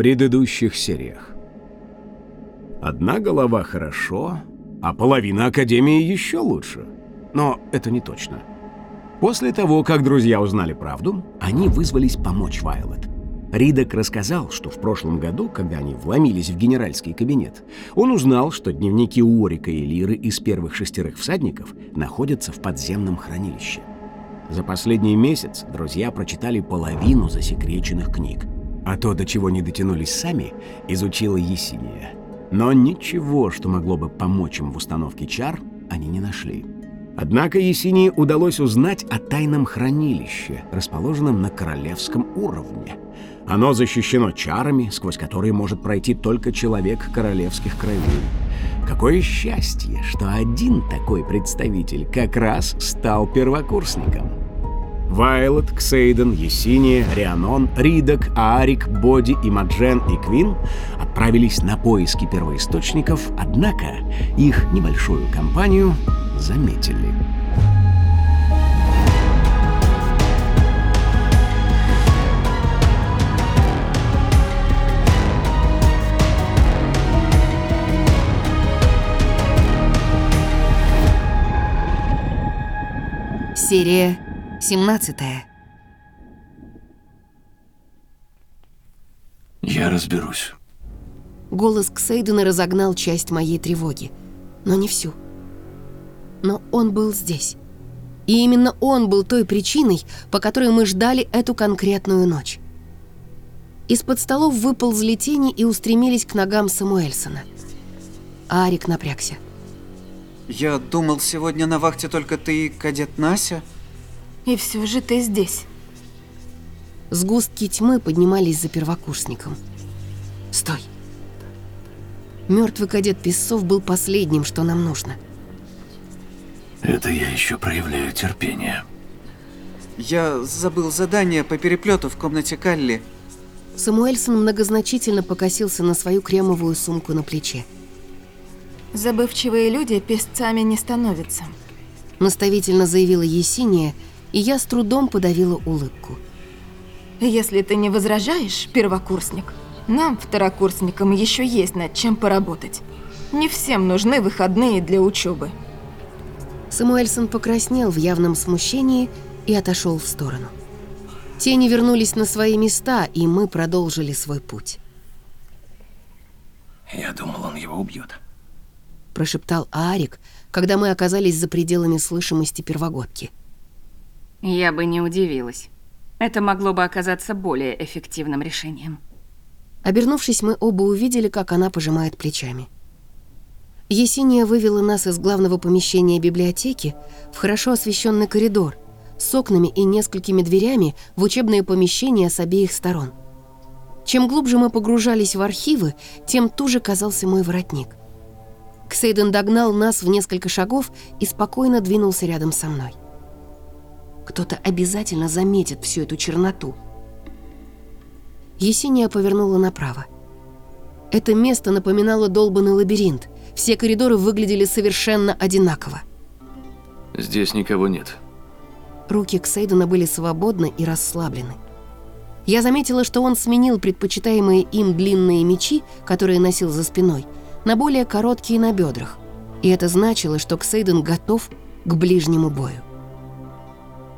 предыдущих сериях Одна голова хорошо, а половина Академии еще лучше. Но это не точно. После того, как друзья узнали правду, они вызвались помочь Вайлет. Ридок рассказал, что в прошлом году, когда они вломились в генеральский кабинет, он узнал, что дневники Уорика и Лиры из первых шестерых всадников находятся в подземном хранилище. За последний месяц друзья прочитали половину засекреченных книг, а то, до чего не дотянулись сами, изучила Есения. Но ничего, что могло бы помочь им в установке чар, они не нашли. Однако Есении удалось узнать о тайном хранилище, расположенном на королевском уровне – оно защищено чарами, сквозь которые может пройти только человек королевских кровей. Какое счастье, что один такой представитель как раз стал первокурсником. Вайлот, Ксейден, Есиния, Рианон, Ридок, Аарик, Боди, Имаджен и Квин отправились на поиски первоисточников, однако их небольшую компанию заметили. Серия 17 Я разберусь. Голос Ксейдена разогнал часть моей тревоги, но не всю. Но он был здесь. И именно он был той причиной, по которой мы ждали эту конкретную ночь. Из-под столов выползли тени и устремились к ногам Самуэльсона. Арик напрягся. Я думал, сегодня на вахте только ты и кадет Нася. И все же ты здесь. Сгустки тьмы поднимались за первокурсником. Стой. Мертвый кадет Песцов был последним, что нам нужно. Это я еще проявляю терпение. Я забыл задание по переплету в комнате Калли. Самуэльсон многозначительно покосился на свою кремовую сумку на плече. Забывчивые люди песцами не становятся. Наставительно заявила Есения, и я с трудом подавила улыбку. Если ты не возражаешь, первокурсник, нам, второкурсникам, еще есть над чем поработать. Не всем нужны выходные для учебы. Самуэльсон покраснел в явном смущении и отошел в сторону. Тени вернулись на свои места, и мы продолжили свой путь. Я думал, он его убьет прошептал Арик, когда мы оказались за пределами слышимости первогодки. Я бы не удивилась. Это могло бы оказаться более эффективным решением. Обернувшись, мы оба увидели, как она пожимает плечами. Есения вывела нас из главного помещения библиотеки в хорошо освещенный коридор с окнами и несколькими дверями в учебное помещение с обеих сторон. Чем глубже мы погружались в архивы, тем туже казался мой воротник. Ксейден догнал нас в несколько шагов и спокойно двинулся рядом со мной. Кто-то обязательно заметит всю эту черноту. Есения повернула направо. Это место напоминало долбанный лабиринт. Все коридоры выглядели совершенно одинаково. Здесь никого нет. Руки Ксейдена были свободны и расслаблены. Я заметила, что он сменил предпочитаемые им длинные мечи, которые носил за спиной – на более короткие на бедрах, и это значило, что Ксейден готов к ближнему бою.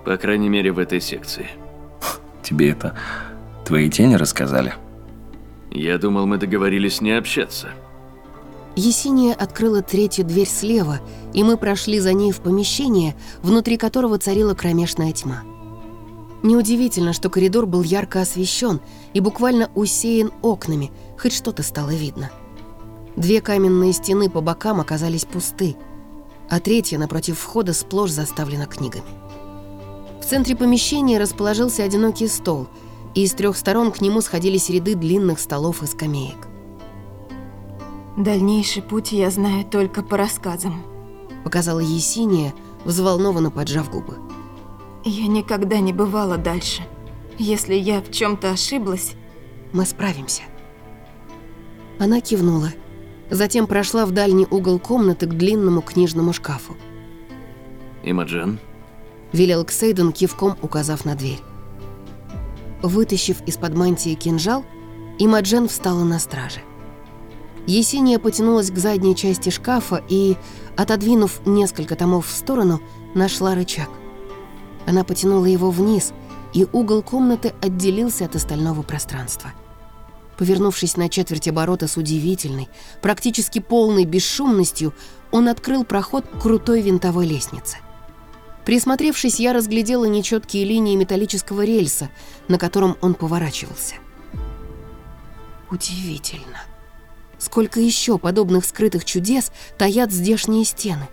По крайней мере, в этой секции. Тебе это твои тени рассказали? Я думал, мы договорились не общаться. Есения открыла третью дверь слева, и мы прошли за ней в помещение, внутри которого царила кромешная тьма. Неудивительно, что коридор был ярко освещен и буквально усеян окнами, хоть что-то стало видно. Две каменные стены по бокам оказались пусты, а третья напротив входа сплошь заставлена книгами. В центре помещения расположился одинокий стол, и с трех сторон к нему сходились ряды длинных столов и скамеек. Дальнейший путь я знаю только по рассказам. Показала Есения, взволнованно поджав губы. Я никогда не бывала дальше. Если я в чем-то ошиблась, Мы справимся. Она кивнула. Затем прошла в дальний угол комнаты к длинному книжному шкафу. Имаджен, Велел Ксейден, кивком указав на дверь. Вытащив из-под мантии кинжал, Имаджен встала на страже. Есения потянулась к задней части шкафа и, отодвинув несколько томов в сторону, нашла рычаг. Она потянула его вниз, и угол комнаты отделился от остального пространства. Повернувшись на четверть оборота с удивительной, практически полной бесшумностью, он открыл проход к крутой винтовой лестнице. Присмотревшись, я разглядела нечеткие линии металлического рельса, на котором он поворачивался. Удивительно. Сколько еще подобных скрытых чудес таят здешние стены?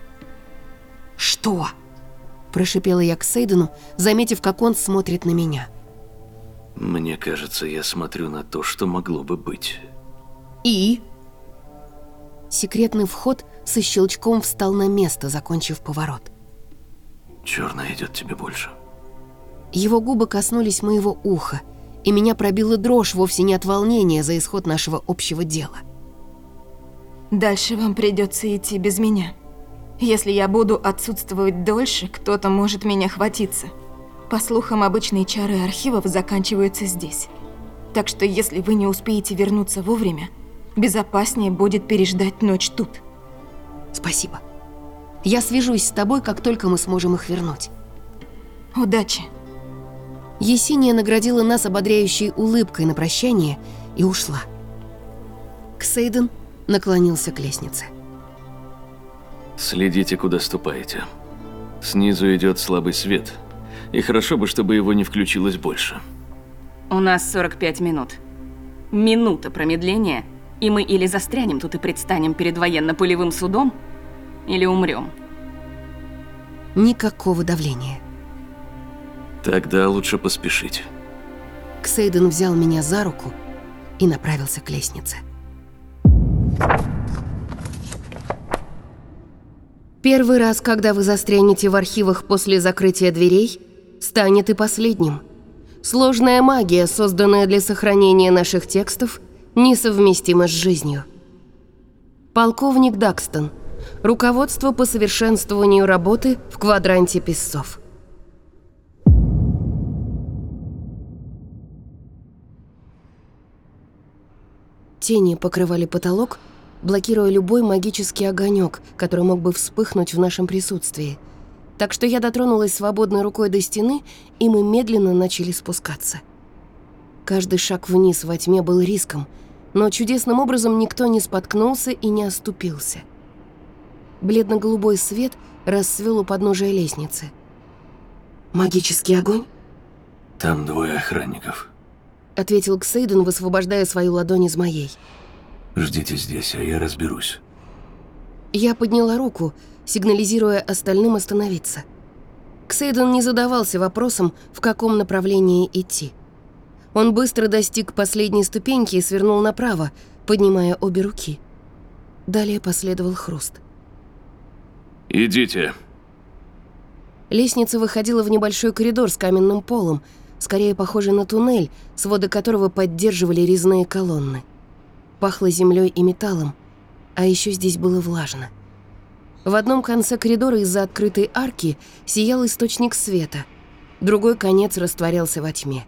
«Что?» – прошипела я к Сейдену, заметив, как он смотрит на меня. мне кажется, я смотрю на то, что могло бы быть. «И?» Секретный вход со щелчком встал на место, закончив поворот. Черное идет тебе больше. Его губы коснулись моего уха, и меня пробила дрожь вовсе не от волнения за исход нашего общего дела. дальше вам придется идти без меня. Если я буду отсутствовать дольше, кто-то может меня хватиться. По слухам, обычные чары архивов заканчиваются здесь. Так что если вы не успеете вернуться вовремя, безопаснее будет переждать ночь тут. Спасибо. Я свяжусь с тобой, как только мы сможем их вернуть. Удачи. Есения наградила нас ободряющей улыбкой на прощание и ушла. Ксейден наклонился к лестнице. Следите, куда ступаете. Снизу идет слабый свет. И хорошо бы, чтобы его не включилось больше. У нас 45 минут. Минута промедления, и мы или застрянем тут и предстанем перед военно-полевым судом, или умрем. Никакого давления. Тогда лучше поспешить. Ксейден взял меня за руку и направился к лестнице. Первый раз, когда вы застрянете в архивах после закрытия дверей, станет и последним. Сложная магия, созданная для сохранения наших текстов, несовместима с жизнью. Полковник Дакстон. Руководство по совершенствованию работы в квадранте песцов. Тени покрывали потолок, блокируя любой магический огонек, который мог бы вспыхнуть в нашем присутствии. Так что я дотронулась свободной рукой до стены, и мы медленно начали спускаться. Каждый шаг вниз во тьме был риском, но чудесным образом никто не споткнулся и не оступился. Бледно-голубой свет расцвел у подножия лестницы. «Магический огонь?» Там двое охранников. — ответил Ксейден, высвобождая свою ладонь из моей. Ждите здесь, а я разберусь. Я подняла руку, сигнализируя остальным остановиться. Ксейден не задавался вопросом, в каком направлении идти. Он быстро достиг последней ступеньки и свернул направо, поднимая обе руки. Далее последовал хруст. Идите. Лестница выходила в небольшой коридор с каменным полом, скорее похожий на туннель, своды которого поддерживали резные колонны. Пахло землей и металлом, а еще здесь было влажно. В одном конце коридора из-за открытой арки сиял источник света, другой конец растворялся во тьме.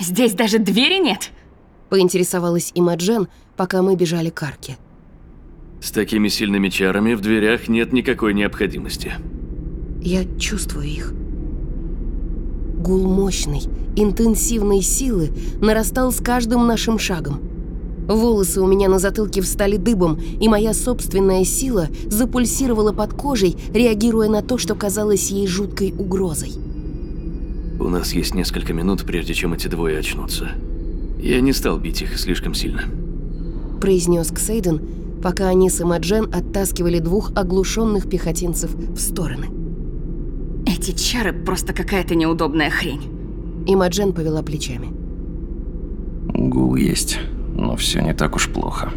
Здесь даже двери нет? Поинтересовалась Имаджен, пока мы бежали к арке. С такими сильными чарами в дверях нет никакой необходимости. Я чувствую их. Гул мощной, интенсивной силы нарастал с каждым нашим шагом. Волосы у меня на затылке встали дыбом, и моя собственная сила запульсировала под кожей, реагируя на то, что казалось ей жуткой угрозой. У нас есть несколько минут, прежде чем эти двое очнутся. Я не стал бить их слишком сильно. произнес Ксейден, пока они с Имаджен оттаскивали двух оглушенных пехотинцев в стороны. Эти чары просто какая-то неудобная хрень. Имаджен повела плечами. Гул есть, но все не так уж плохо.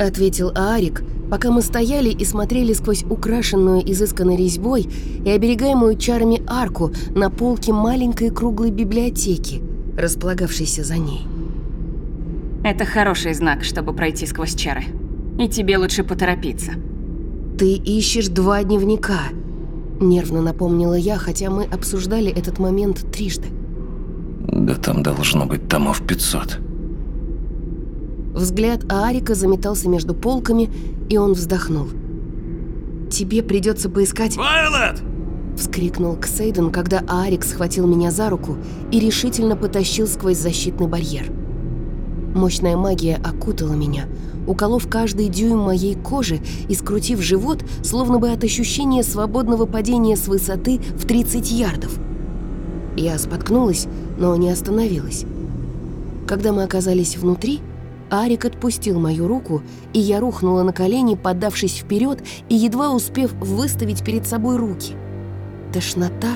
Ответил Аарик, пока мы стояли и смотрели сквозь украшенную изысканной резьбой и оберегаемую чарами арку на полке маленькой круглой библиотеки, располагавшейся за ней. Это хороший знак, чтобы пройти сквозь чары. И тебе лучше поторопиться. «Ты ищешь два дневника», — нервно напомнила я, хотя мы обсуждали этот момент трижды. Да там должно быть томов 500. Взгляд Аарика заметался между полками, и он вздохнул. «Тебе придется поискать...» Вайлет! Вскрикнул Ксейден, когда Аарик схватил меня за руку и решительно потащил сквозь защитный барьер. Мощная магия окутала меня, уколов каждый дюйм моей кожи и скрутив живот, словно бы от ощущения свободного падения с высоты в 30 ярдов. Я споткнулась, но не остановилась. Когда мы оказались внутри, Арик отпустил мою руку, и я рухнула на колени, поддавшись вперед и едва успев выставить перед собой руки. Тошнота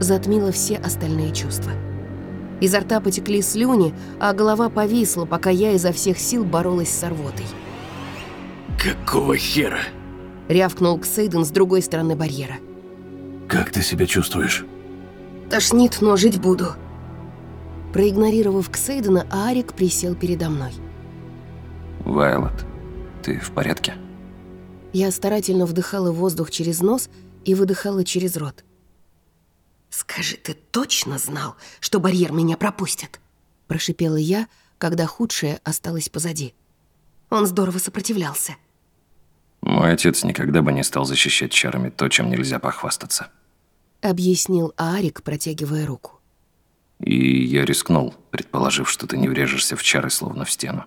затмила все остальные чувства. Изо рта потекли слюни, а голова повисла, пока я изо всех сил боролась с рвотой. Какого хера? Рявкнул Ксейден с другой стороны барьера. Как ты себя чувствуешь? «Тошнит, но жить буду». Проигнорировав Ксейдена, Арик присел передо мной. Вайлот, ты в порядке? Я старательно вдыхала воздух через нос и выдыхала через рот. «Скажи, ты точно знал, что барьер меня пропустит?» Прошипела я, когда худшее осталось позади. Он здорово сопротивлялся. Мой отец никогда бы не стал защищать чарами то, чем нельзя похвастаться. Объяснил Арик, протягивая руку. И я рискнул, предположив, что ты не врежешься в чары, словно в стену.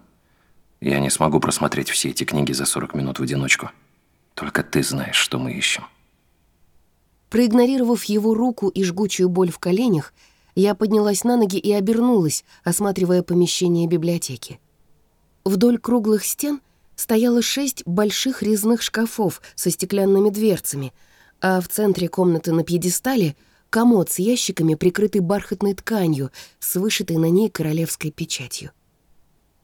Я не смогу просмотреть все эти книги за 40 минут в одиночку. Только ты знаешь, что мы ищем. Проигнорировав его руку и жгучую боль в коленях, я поднялась на ноги и обернулась, осматривая помещение библиотеки. Вдоль круглых стен стояло шесть больших резных шкафов со стеклянными дверцами, а в центре комнаты на пьедестале — комод с ящиками, прикрытый бархатной тканью, с вышитой на ней королевской печатью.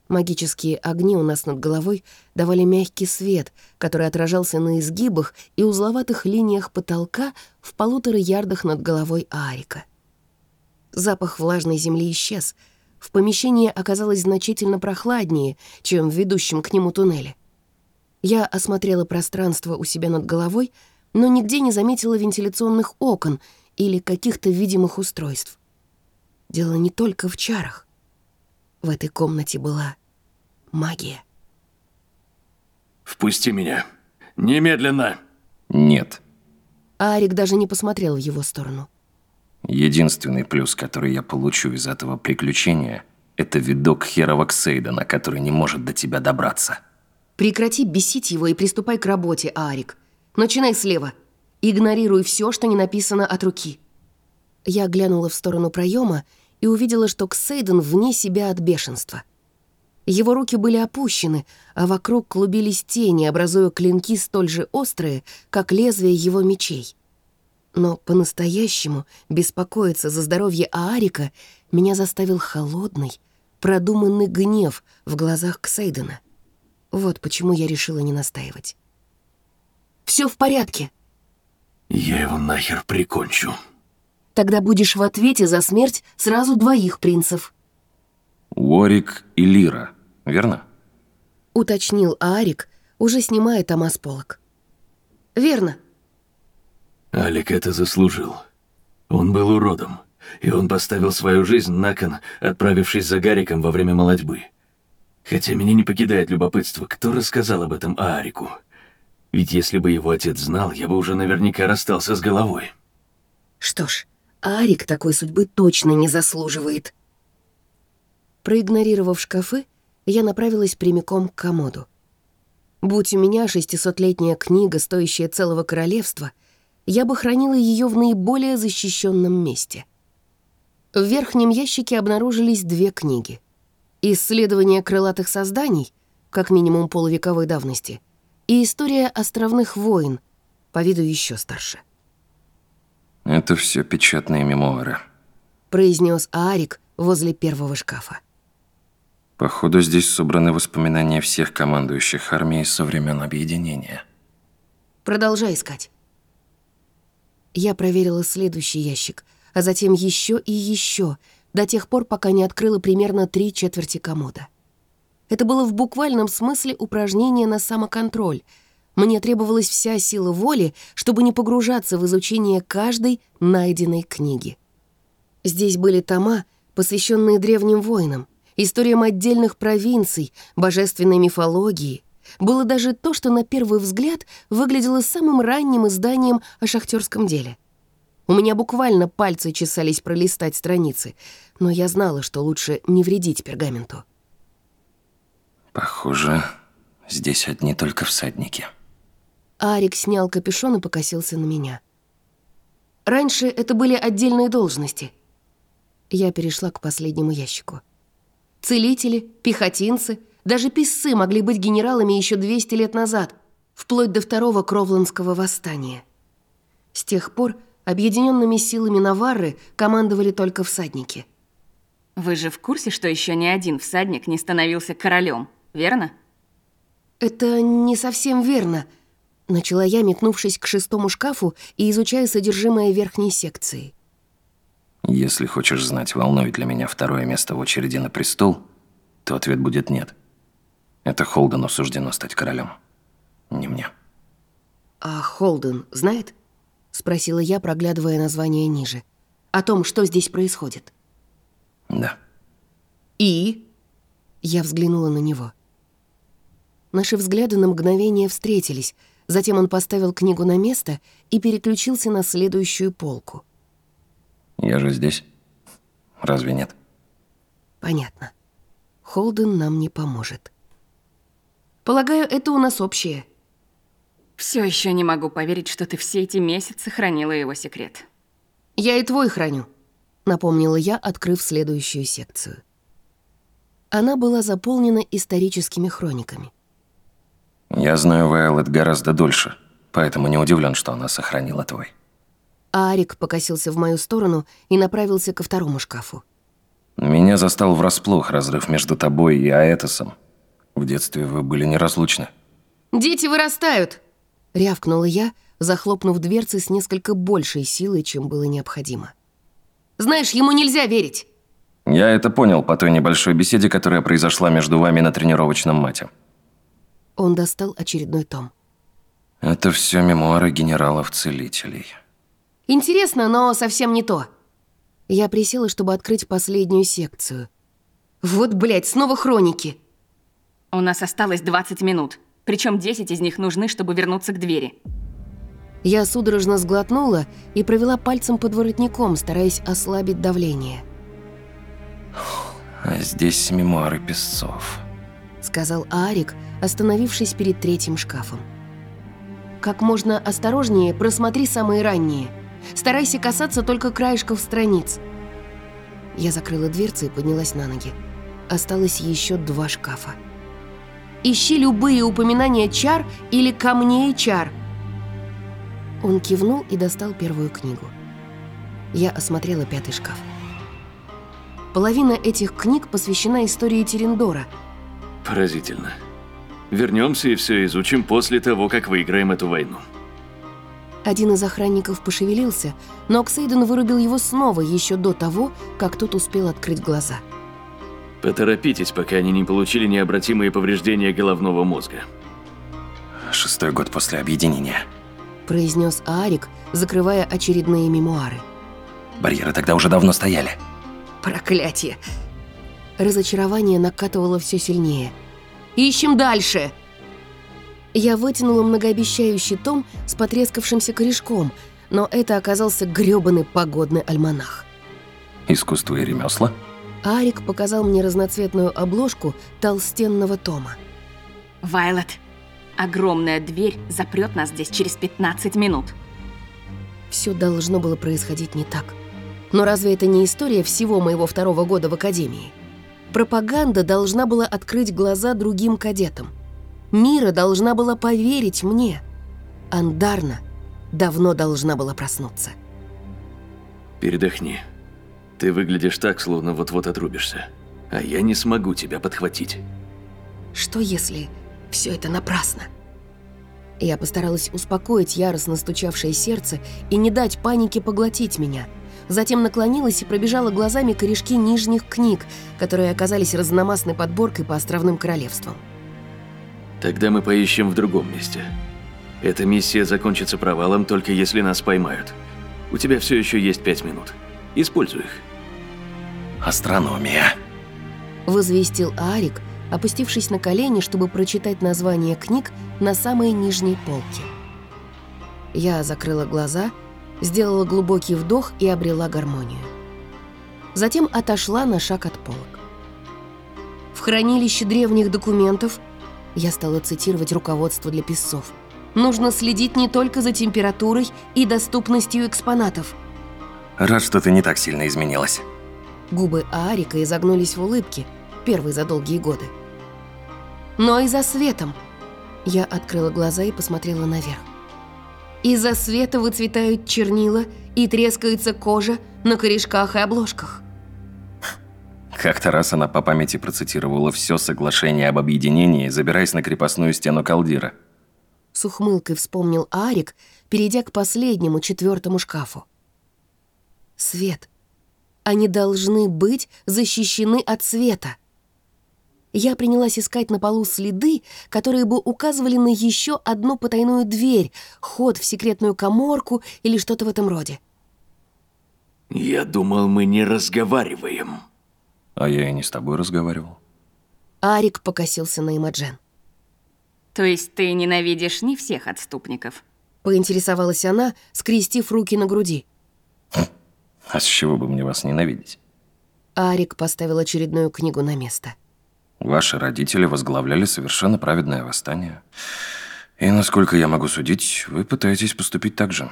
Магические огни у нас над головой давали мягкий свет, который отражался на изгибах и узловатых линиях потолка в полутора ярдах над головой Арика. Запах влажной земли исчез. В помещении оказалось значительно прохладнее, чем в ведущем к нему туннеле. Я осмотрела пространство у себя над головой, но нигде не заметила вентиляционных окон или каких-то видимых устройств. Дело не только в чарах. В этой комнате была магия. Впусти меня. Немедленно. Нет. Арик даже не посмотрел в его сторону. Единственный плюс, который я получу из этого приключения, это видок херова Ксейдена, который не может до тебя добраться. Прекрати бесить его и приступай к работе, Арик. Начинай слева. Игнорируй все, что не написано от руки. Я глянула в сторону проема и увидела, что Ксейден вне себя от бешенства. Его руки были опущены, а вокруг клубились тени, образуя клинки столь же острые, как лезвия его мечей. Но по-настоящему беспокоиться за здоровье Аарика меня заставил холодный, продуманный гнев в глазах Ксейдена. Вот почему я решила не настаивать. Все в порядке. Я его нахер прикончу. Тогда будешь в ответе за смерть сразу двоих принцев. Уорик и Лира, верно? Уточнил Аарик, уже снимая тома с полок. Верно. Алик это заслужил. Он был уродом, и он поставил свою жизнь на кон, отправившись за Гариком во время молодьбы. Хотя меня не покидает любопытство, кто рассказал об этом Аарику. Ведь если бы его отец знал, я бы уже наверняка расстался с головой. Что ж, Арик такой судьбы точно не заслуживает. Проигнорировав шкафы, я направилась прямиком к комоду. Будь у меня шестисотлетняя книга, стоящая целого королевства, я бы хранила ее в наиболее защищенном месте. В верхнем ящике обнаружились две книги. «Исследование крылатых созданий», как минимум полувековой давности, и «История островных войн», по виду еще старше. Это все печатные мемуары. произнес Аарик возле первого шкафа. Походу, здесь собраны воспоминания всех командующих армией со времен объединения. Продолжай искать. Я проверила следующий ящик, а затем еще и еще, до тех пор, пока не открыла примерно три четверти комода. Это было в буквальном смысле упражнение на самоконтроль. Мне требовалась вся сила воли, чтобы не погружаться в изучение каждой найденной книги. Здесь были тома, посвященные древним воинам, историям отдельных провинций, божественной мифологии. Было даже то, что на первый взгляд выглядело самым ранним изданием о шахтерском деле. У меня буквально пальцы чесались пролистать страницы, но я знала, что лучше не вредить пергаменту. Похоже, здесь одни только всадники. Арик снял капюшон и покосился на меня. Раньше это были отдельные должности. Я перешла к последнему ящику. Целители, пехотинцы, даже писцы могли быть генералами еще 200 лет назад, вплоть до второго Кровландского восстания. С тех пор объединенными силами Наварры командовали только всадники. Вы же в курсе, что еще ни один всадник не становился королем, верно? «Это не совсем верно», — начала я, метнувшись к шестому шкафу и изучая содержимое верхней секции. Если хочешь знать, волнует ли меня второе место в очереди на престол, то ответ будет нет. Это Холдену суждено стать королем, не мне. «А Холден знает?» — спросила я, проглядывая название ниже. «О том, что здесь происходит». Да. «И?» Я взглянула на него. Наши взгляды на мгновение встретились, затем он поставил книгу на место и переключился на следующую полку. Я же здесь. Разве нет? Понятно. Холден нам не поможет. Полагаю, это у нас общее. Все еще не могу поверить, что ты все эти месяцы хранила его секрет. Я и твой храню, напомнила я, открыв следующую секцию. Она была заполнена историческими хрониками. Я знаю Вайлет гораздо дольше, поэтому не удивлен, что она сохранила твой. А Арик покосился в мою сторону и направился ко второму шкафу. Меня застал врасплох разрыв между тобой и Аэтосом. В детстве вы были неразлучны. «Дети вырастают!» — рявкнула я, захлопнув дверцы с несколько большей силой, чем было необходимо. «Знаешь, ему нельзя верить!» Я это понял по той небольшой беседе, которая произошла между вами на тренировочном мате. Он достал очередной том. Это все мемуары генералов-целителей. Интересно, но совсем не то. Я присела, чтобы открыть последнюю секцию. Вот, блядь, снова хроники. У нас осталось 20 минут. Причем 10 из них нужны, чтобы вернуться к двери. Я судорожно сглотнула и провела пальцем под воротником, стараясь ослабить давление. А здесь мемуары песцов. Сказал Арик, остановившись перед третьим шкафом. Как можно осторожнее просмотри самые ранние. Старайся касаться только краешков страниц. Я закрыла дверцы и поднялась на ноги. Осталось еще два шкафа. Ищи любые упоминания чар или камней чар. Он кивнул и достал первую книгу. Я осмотрела пятый шкаф. Половина этих книг посвящена истории Терендора. Поразительно. Вернемся и все изучим после того, как выиграем эту войну. Один из охранников пошевелился, но Ксейден вырубил его снова еще до того, как тот успел открыть глаза. Поторопитесь, пока они не получили необратимые повреждения головного мозга. Шестой год после объединения. произнес Аарик, закрывая очередные мемуары. Барьеры тогда уже давно стояли. Проклятие! Разочарование накатывало все сильнее. «Ищем дальше!» Я вытянула многообещающий том с потрескавшимся корешком, но это оказался грёбаный погодный альманах. Искусство и ремесла? Арик показал мне разноцветную обложку толстенного тома. Вайлет, огромная дверь запрет нас здесь через 15 минут. Все должно было происходить не так. Но разве это не история всего моего второго года в академии? Пропаганда должна была открыть глаза другим кадетам. Мира должна была поверить мне. Андарна давно должна была проснуться. Передохни. Ты выглядишь так, словно вот-вот отрубишься. А я не смогу тебя подхватить. Что если все это напрасно? Я постаралась успокоить яростно стучавшее сердце и не дать панике поглотить меня. Затем наклонилась и пробежала глазами корешки нижних книг, которые оказались разномастной подборкой по островным королевствам. Тогда мы поищем в другом месте. Эта миссия закончится провалом только если нас поймают. У тебя все еще есть пять минут. Используй их. Астрономия. Возвестил Арик, опустившись на колени, чтобы прочитать название книг на самой нижней полке. Я закрыла глаза, сделала глубокий вдох и обрела гармонию. Затем отошла на шаг от полок. В хранилище древних документов я стала цитировать руководство для писцов. Нужно следить не только за температурой и доступностью экспонатов. Рад, что ты не так сильно изменилась. Губы Арика изогнулись в улыбке, первой за долгие годы. Но и за светом. Я открыла глаза и посмотрела наверх. Из-за света выцветают чернила и трескается кожа на корешках и обложках. Как-то раз она по памяти процитировала все соглашение об объединении, забираясь на крепостную стену Калдира. С ухмылкой вспомнил Арик, перейдя к последнему, четвертому шкафу. Свет. Они должны быть защищены от света. Я принялась искать на полу следы, которые бы указывали на еще одну потайную дверь, ход в секретную коморку или что-то в этом роде. Я думал, мы не разговариваем. А я и не с тобой разговаривал. Арик покосился на Имаджен. То есть ты ненавидишь не всех отступников? Поинтересовалась она, скрестив руки на груди. А с чего бы мне вас ненавидеть? Арик поставил очередную книгу на место. Ваши родители возглавляли совершенно праведное восстание. И, насколько я могу судить, вы пытаетесь поступить так же.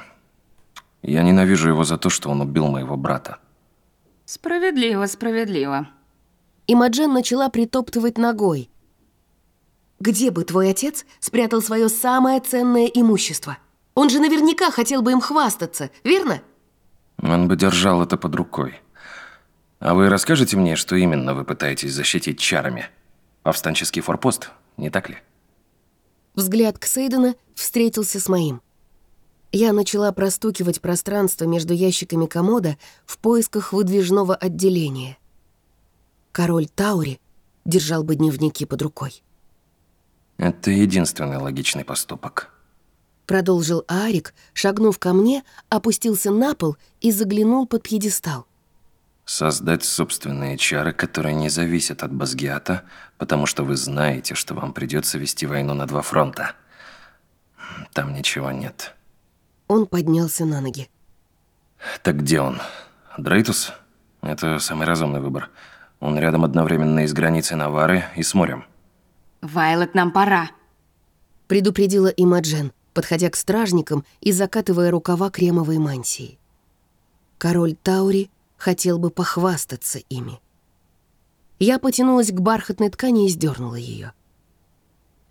Я ненавижу его за то, что он убил моего брата. Справедливо, справедливо. Имаджен начала притоптывать ногой. «Где бы твой отец спрятал свое самое ценное имущество? Он же наверняка хотел бы им хвастаться, верно?» Он бы держал это под рукой. А вы расскажете мне, что именно вы пытаетесь защитить чарами? Повстанческий форпост, не так ли? Взгляд Ксейдена встретился с моим. Я начала простукивать пространство между ящиками комода в поисках выдвижного отделения. Король Таури держал бы дневники под рукой. Это единственный логичный поступок. Продолжил Арик, шагнув ко мне, опустился на пол и заглянул под пьедестал. Создать собственные чары, которые не зависят от Базгиата, потому что вы знаете, что вам придется вести войну на два фронта. Там ничего нет. Он поднялся на ноги. Так где он? Дрейтус? Это самый разумный выбор. Он рядом одновременно и с границей Навары, и с морем. Вайлет, нам пора. Предупредила Имаджен, подходя к стражникам и закатывая рукава кремовой мантии. Король Таури хотел бы похвастаться ими. Я потянулась к бархатной ткани и сдернула ее.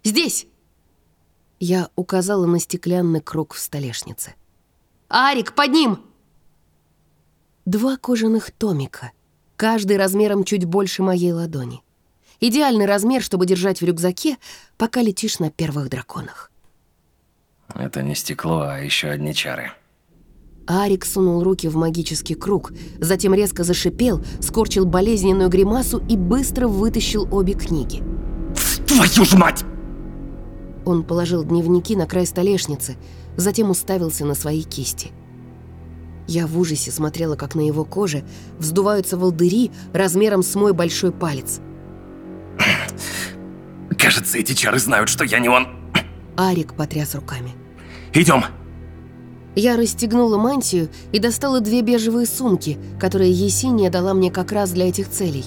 «Здесь!» Я указала на стеклянный круг в столешнице. «Арик, под ним!» Два кожаных томика, каждый размером чуть больше моей ладони. Идеальный размер, чтобы держать в рюкзаке, пока летишь на первых драконах. Это не стекло, а еще одни чары. Арик сунул руки в магический круг, затем резко зашипел, скорчил болезненную гримасу и быстро вытащил обе книги. Твою ж мать! Он положил дневники на край столешницы, затем уставился на свои кисти. Я в ужасе смотрела, как на его коже вздуваются волдыри размером с мой большой палец. Кажется, эти чары знают, что я не он. Арик потряс руками. Идем. Я расстегнула мантию и достала две бежевые сумки, которые Есения дала мне как раз для этих целей.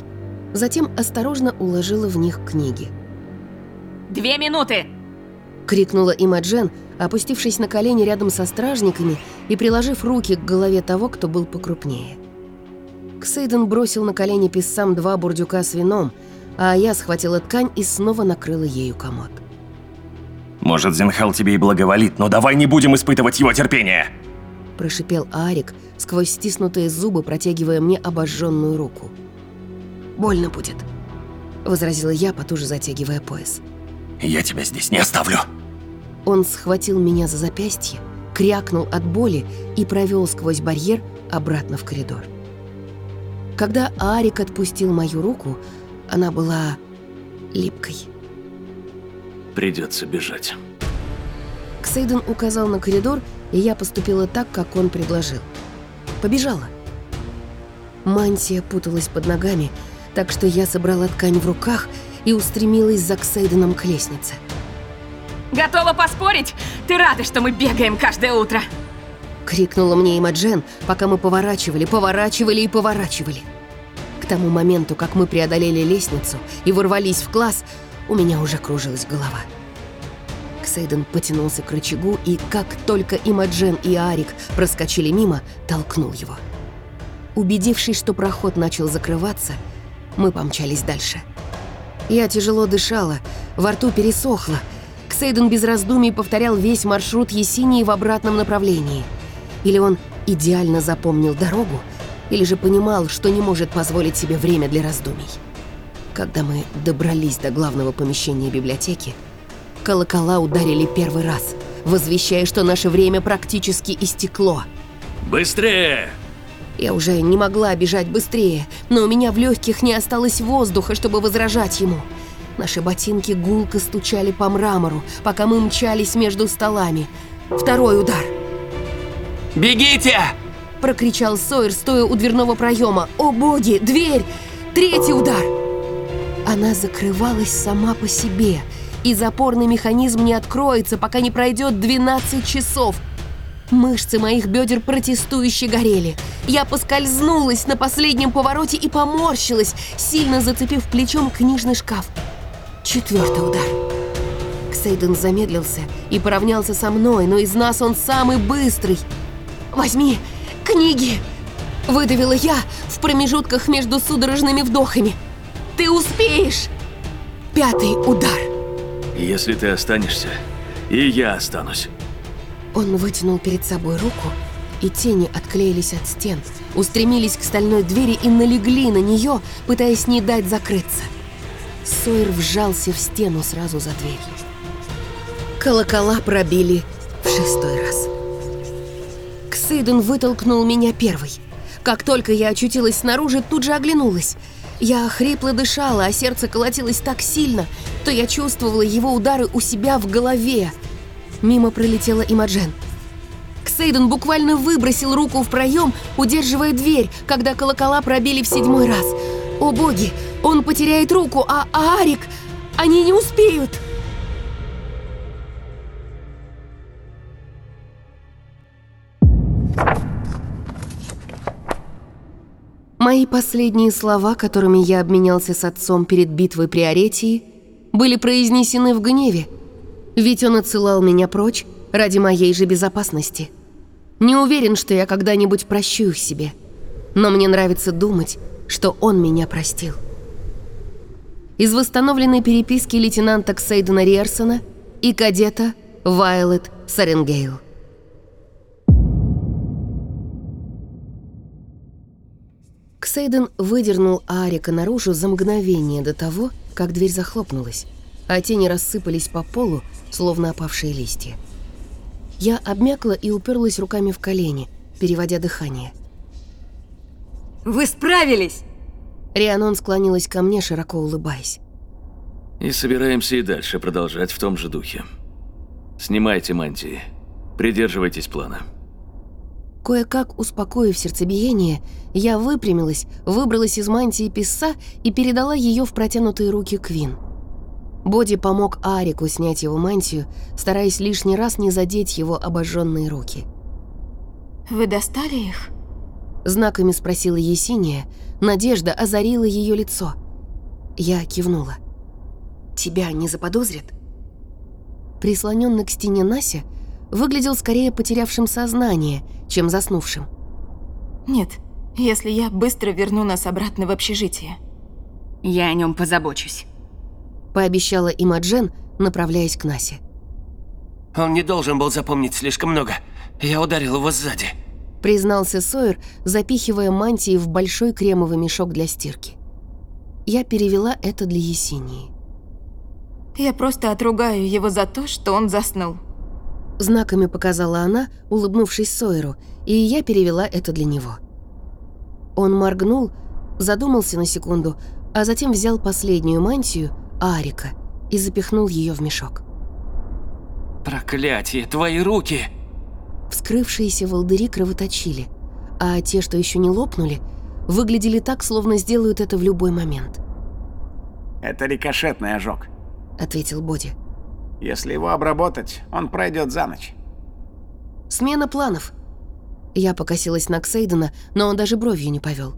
Затем осторожно уложила в них книги. Две минуты! Крикнула Имаджен, опустившись на колени рядом со стражниками и приложив руки к голове того, кто был покрупнее. Ксейден бросил на колени писцам два бурдюка с вином, а я схватила ткань и снова накрыла ею комод. Может, Зенхал тебе и благоволит, но давай не будем испытывать его терпение. прошипел Арик сквозь стиснутые зубы, протягивая мне обожженную руку. «Больно будет», — возразила я, потуже затягивая пояс. Я тебя здесь не оставлю. Он схватил меня за запястье, крякнул от боли и провел сквозь барьер обратно в коридор. Когда Арик отпустил мою руку, она была липкой. Придется бежать. Ксейден указал на коридор, и я поступила так, как он предложил. Побежала. Мантия путалась под ногами, так что я собрала ткань в руках и устремилась за Ксейденом к лестнице. Готова поспорить? Ты рада, что мы бегаем каждое утро? Крикнула мне Имаджен, пока мы поворачивали, поворачивали и поворачивали. К тому моменту, как мы преодолели лестницу и ворвались в класс, у меня уже кружилась голова. Ксейден потянулся к рычагу и, как только Имаджен и Арик проскочили мимо, толкнул его. Убедившись, что проход начал закрываться, мы помчались дальше. Я тяжело дышала, во рту пересохло. Ксейден без раздумий повторял весь маршрут Есении в обратном направлении. Или он идеально запомнил дорогу, или же понимал, что не может позволить себе время для раздумий. Когда мы добрались до главного помещения библиотеки, колокола ударили первый раз, возвещая, что наше время практически истекло. Быстрее! Я уже не могла бежать быстрее, но у меня в легких не осталось воздуха, чтобы возражать ему. Наши ботинки гулко стучали по мрамору, пока мы мчались между столами. Второй удар. «Бегите!» – прокричал Сойер, стоя у дверного проема. «О боги! Дверь! Третий удар!» Она закрывалась сама по себе, и запорный механизм не откроется, пока не пройдет 12 часов. Мышцы моих бедер протестующе горели. Я поскользнулась на последнем повороте и поморщилась, сильно зацепив плечом книжный шкаф. Четвертый удар. Ксейден замедлился и поравнялся со мной, но из нас он самый быстрый. «Возьми книги!» – выдавила я в промежутках между судорожными вдохами. «Ты успеешь!» Пятый удар. Если ты останешься, и я останусь. Он вытянул перед собой руку, и тени отклеились от стен, устремились к стальной двери и налегли на нее, пытаясь не дать закрыться. Сойер вжался в стену сразу за дверью. Колокола пробили в шестой раз. Ксейден вытолкнул меня первой. Как только я очутилась снаружи, тут же оглянулась. Я хрипло дышала, а сердце колотилось так сильно, что я чувствовала его удары у себя в голове. Мимо пролетела Имаджен. Ксейден буквально выбросил руку в проем, удерживая дверь, когда колокола пробили в седьмой раз. О боги, он потеряет руку, а Арик... Они не успеют! Мои последние слова, которыми я обменялся с отцом перед битвой при Аретии, были произнесены в гневе, ведь он отсылал меня прочь ради моей же безопасности. Не уверен, что я когда-нибудь прощу их себе, но мне нравится думать, что он меня простил. Из восстановленной переписки лейтенанта Ксейдена Риерсона и кадета Вайлет Саренгейл. Ксейден выдернул Арика наружу за мгновение до того, как дверь захлопнулась, а тени рассыпались по полу, словно опавшие листья. Я обмякла и уперлась руками в колени, переводя дыхание. Вы справились! Рианон склонилась ко мне, широко улыбаясь. И собираемся и дальше продолжать в том же духе. Снимайте мантии. Придерживайтесь плана. Кое-как успокоив сердцебиение, я выпрямилась, выбралась из мантии писа и передала ее в протянутые руки Квин. Боди помог Арику снять его мантию, стараясь лишний раз не задеть его обожженные руки. Вы достали их? Знаками спросила Есения, надежда озарила ее лицо. Я кивнула. «Тебя не заподозрят?» Прислоненный к стене Нася выглядел скорее потерявшим сознание, чем заснувшим. Нет, если я быстро верну нас обратно в общежитие. Я о нем позабочусь. Пообещала Имаджен, направляясь к Насе. Он не должен был запомнить слишком много. Я ударил его сзади. Признался Сойер, запихивая мантии в большой кремовый мешок для стирки. Я перевела это для Есении. Я просто отругаю его за то, что он заснул. Знаками показала она, улыбнувшись Сойеру, и я перевела это для него. Он моргнул, задумался на секунду, а затем взял последнюю мантию, Арика, и запихнул ее в мешок. Проклятие, твои руки! Вскрывшиеся волдыри кровоточили, а те, что еще не лопнули, выглядели так, словно сделают это в любой момент. Это рикошетный ожог. Ответил Боди. Если его обработать, он пройдет за ночь. Смена планов. Я покосилась на Ксейдена, но он даже бровью не повел.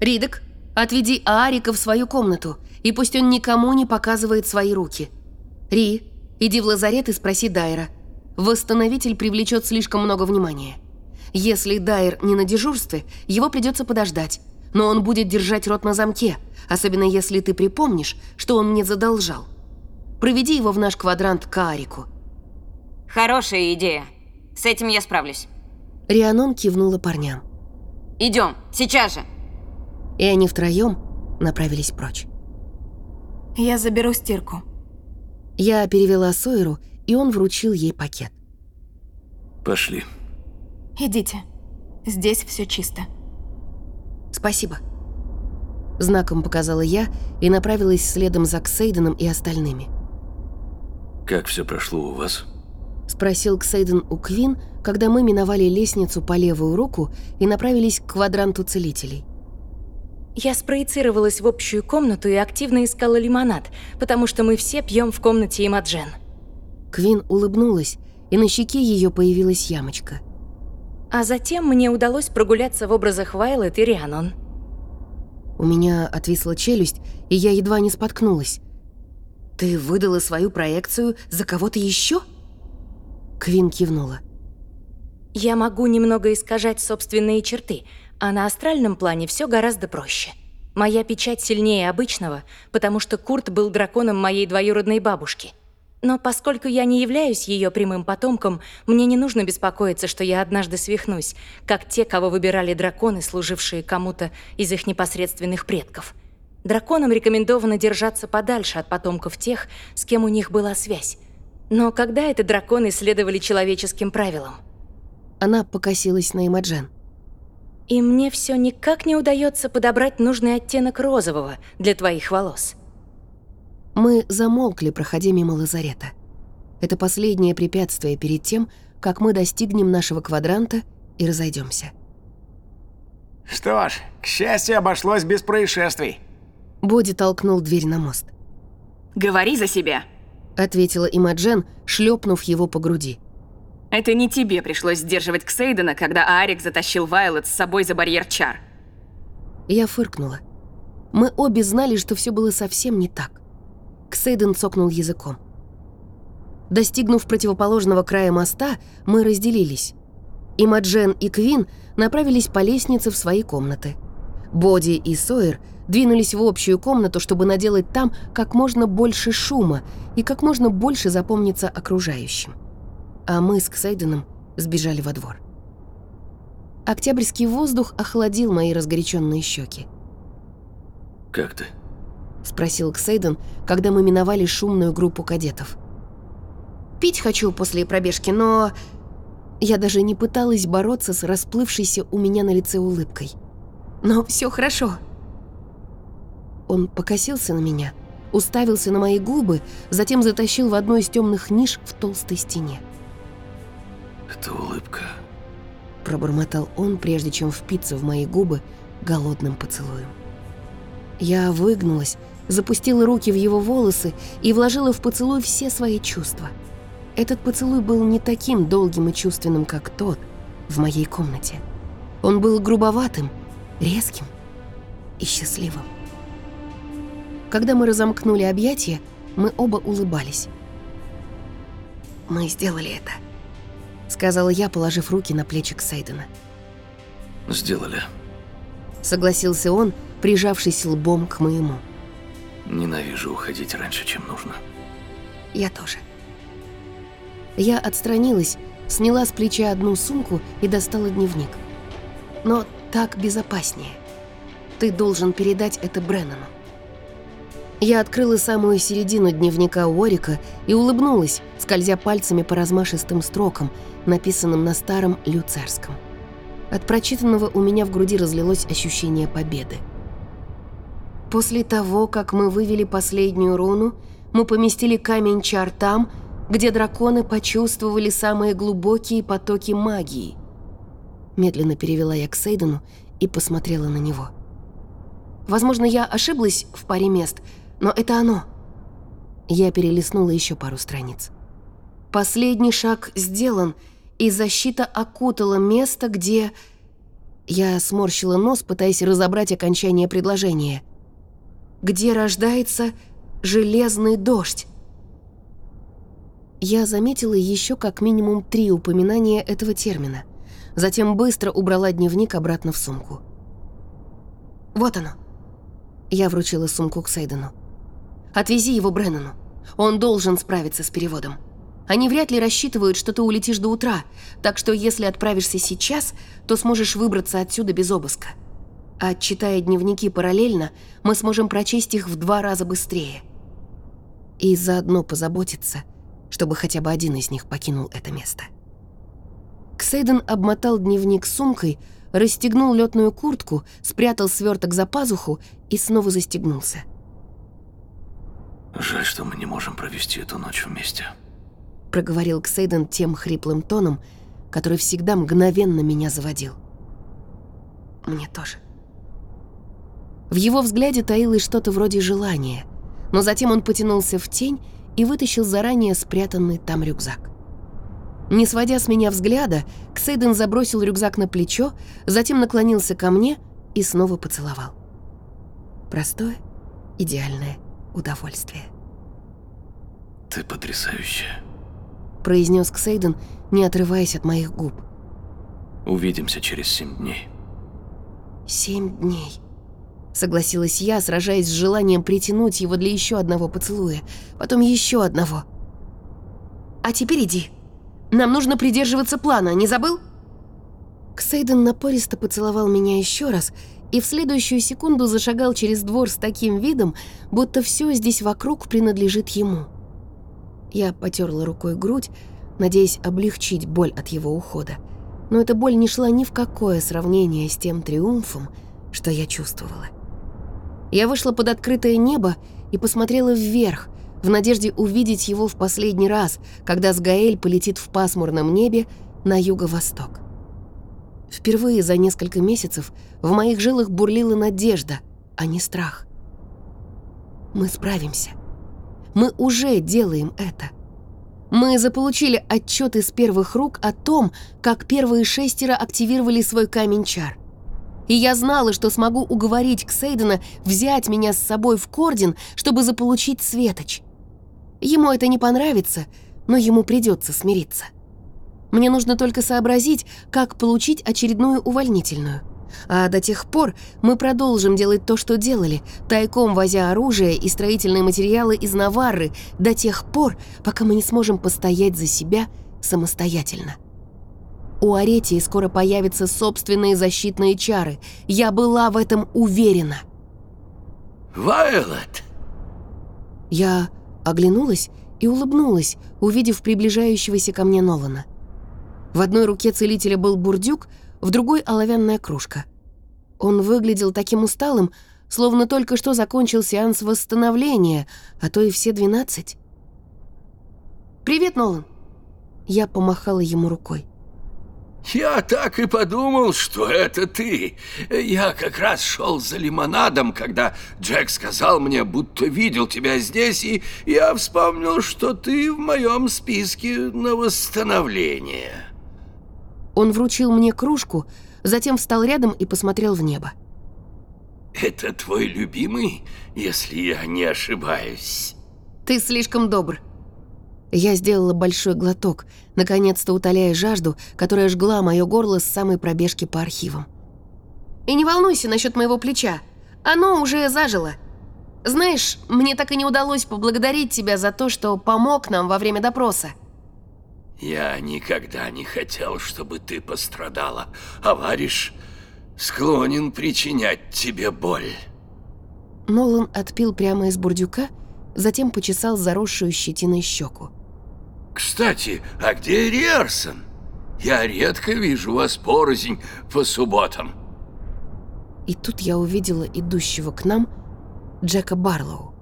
Ридок, отведи Аарика в свою комнату, и пусть он никому не показывает свои руки. Ри, иди в лазарет и спроси Дайра. Восстановитель привлечет слишком много внимания. Если Дайр не на дежурстве, его придется подождать, но он будет держать рот на замке, особенно если ты припомнишь, что он мне задолжал. Проведи его в наш квадрант к Аарику. Хорошая идея. С этим я справлюсь. Рианон кивнула парням. Идем, сейчас же. И они втроем направились прочь. Я заберу стирку. Я перевела Сойеру, и он вручил ей пакет. Пошли. Идите. Здесь все чисто. «Спасибо». Знаком показала я и направилась следом за Ксейденом и остальными. Как все прошло у вас? Спросил Ксейден у Квин, когда мы миновали лестницу по левую руку и направились к квадранту целителей. Я спроецировалась в общую комнату и активно искала лимонад, потому что мы все пьем в комнате Имаджен. Квин улыбнулась, и на щеке ее появилась ямочка. А затем мне удалось прогуляться в образах Вайлет и Рианон. У меня отвисла челюсть, и я едва не споткнулась. «Ты выдала свою проекцию за кого-то еще? Квин кивнула. Я могу немного искажать собственные черты, а на астральном плане все гораздо проще. Моя печать сильнее обычного, потому что Курт был драконом моей двоюродной бабушки. Но поскольку я не являюсь ее прямым потомком, мне не нужно беспокоиться, что я однажды свихнусь, как те, кого выбирали драконы, служившие кому-то из их непосредственных предков. Драконам рекомендовано держаться подальше от потомков тех, с кем у них была связь. Но когда это драконы следовали человеческим правилам? Она покосилась на Имаджен. И мне все никак не удается подобрать нужный оттенок розового для твоих волос. Мы замолкли, проходя мимо лазарета. Это последнее препятствие перед тем, как мы достигнем нашего квадранта и разойдемся. Что ж, к счастью, обошлось без происшествий. Боди толкнул дверь на мост. Говори за себя. Ответила Имаджен, шлепнув его по груди. Это не тебе пришлось сдерживать Ксейдена, когда Арик затащил Вайлет с собой за барьер чар. Я фыркнула. Мы обе знали, что все было совсем не так. Ксейден цокнул языком. Достигнув противоположного края моста, мы разделились. Имаджен и Квин направились по лестнице в свои комнаты. Боди и Сойер двинулись в общую комнату, чтобы наделать там как можно больше шума и как можно больше запомниться окружающим. А мы с Ксейденом сбежали во двор. Октябрьский воздух охладил мои разгоряченные щеки. Как ты? — спросил Ксейден, когда мы миновали шумную группу кадетов. «Пить хочу после пробежки, но...» Я даже не пыталась бороться с расплывшейся у меня на лице улыбкой. «Но все хорошо». Он покосился на меня, уставился на мои губы, затем затащил в одну из темных ниш в толстой стене. Это улыбка. Пробормотал он, прежде чем впиться в мои губы голодным поцелуем. Я выгнулась, запустила руки в его волосы и вложила в поцелуй все свои чувства. Этот поцелуй был не таким долгим и чувственным, как тот в моей комнате. Он был грубоватым, резким и счастливым. Когда мы разомкнули объятия, мы оба улыбались. «Мы сделали это», — сказала я, положив руки на плечи Ксейдена. Сделали. Согласился он, прижавшись лбом к моему. Ненавижу уходить раньше, чем нужно. Я тоже. Я отстранилась, сняла с плеча одну сумку и достала дневник. Но так безопаснее. Ты должен передать это Бреннану. Я открыла самую середину дневника Уорика и улыбнулась, скользя пальцами по размашистым строкам, написанным на старом люцерском. От прочитанного у меня в груди разлилось ощущение победы. После того, как мы вывели последнюю руну, мы поместили камень чар там, где драконы почувствовали самые глубокие потоки магии. Медленно перевела я к Сейдену и посмотрела на него. Возможно, я ошиблась в паре мест, но это оно. Я перелистнула еще пару страниц. Последний шаг сделан, и защита окутала место, где... Я сморщила нос, пытаясь разобрать окончание предложения. Где рождается железный дождь. Я заметила еще как минимум три упоминания этого термина. Затем быстро убрала дневник обратно в сумку. «Вот оно». Я вручила сумку к Сейдену. «Отвези его Бреннану. Он должен справиться с переводом. Они вряд ли рассчитывают, что ты улетишь до утра, так что если отправишься сейчас, то сможешь выбраться отсюда без обыска. А читая дневники параллельно, мы сможем прочесть их в два раза быстрее. И заодно позаботиться, чтобы хотя бы один из них покинул это место». Ксейден обмотал дневник сумкой, расстегнул летную куртку, спрятал сверток за пазуху и снова застегнулся. Жаль, что мы не можем провести эту ночь вместе. Проговорил Ксейден тем хриплым тоном, который всегда мгновенно меня заводил. Мне тоже. В его взгляде таилось что-то вроде желания, но затем он потянулся в тень и вытащил заранее спрятанный там рюкзак. Не сводя с меня взгляда, Ксейден забросил рюкзак на плечо, затем наклонился ко мне и снова поцеловал. Простое, идеальное удовольствие. Ты потрясающая. Произнес Ксейден, не отрываясь от моих губ. Увидимся через семь дней. Семь дней. Согласилась я, сражаясь с желанием притянуть его для еще одного поцелуя, потом еще одного. А теперь иди. Нам нужно придерживаться плана, не забыл?» Ксейден напористо поцеловал меня еще раз и в следующую секунду зашагал через двор с таким видом, будто все здесь вокруг принадлежит ему. Я потерла рукой грудь, надеясь облегчить боль от его ухода, но эта боль не шла ни в какое сравнение с тем триумфом, что я чувствовала. Я вышла под открытое небо и посмотрела вверх, в надежде увидеть его в последний раз, когда Сгаэль полетит в пасмурном небе на юго-восток. Впервые за несколько месяцев в моих жилах бурлила надежда, а не страх. Мы справимся. Мы уже делаем это. Мы заполучили отчет из первых рук о том, как первые шестеро активировали свой камень чар. И я знала, что смогу уговорить Ксейдена взять меня с собой в Кордин, чтобы заполучить Светоч. Ему это не понравится, но ему придется смириться. Мне нужно только сообразить, как получить очередную увольнительную. А до тех пор мы продолжим делать то, что делали, тайком возя оружие и строительные материалы из Наварры до тех пор, пока мы не сможем постоять за себя самостоятельно. У Аретии скоро появятся собственные защитные чары. Я была в этом уверена. Вайлот! Я Оглянулась и улыбнулась, увидев приближающегося ко мне Нолана. В одной руке целителя был бурдюк, в другой — оловянная кружка. Он выглядел таким усталым, словно только что закончил сеанс восстановления, а то и все двенадцать. «Привет, Нолан!» Я помахала ему рукой. «Я так и подумал, что это ты. Я как раз шел за лимонадом, когда Джек сказал мне, будто видел тебя здесь, и я вспомнил, что ты в моем списке на восстановление». Он вручил мне кружку, затем встал рядом и посмотрел в небо. «Это твой любимый, если я не ошибаюсь?» «Ты слишком добр», я сделала большой глоток, наконец-то утоляя жажду, которая жгла мое горло с самой пробежки по архивам. «И не волнуйся насчет моего плеча. Оно уже зажило. Знаешь, мне так и не удалось поблагодарить тебя за то, что помог нам во время допроса». Я никогда не хотел, чтобы ты пострадала, а Вариш склонен причинять тебе боль. Нолан отпил прямо из бурдюка, затем почесал заросшую щетиной щеку. Кстати, а где Риарсон? Я редко вижу вас порознь по субботам. И тут я увидела идущего к нам Джека Барлоу.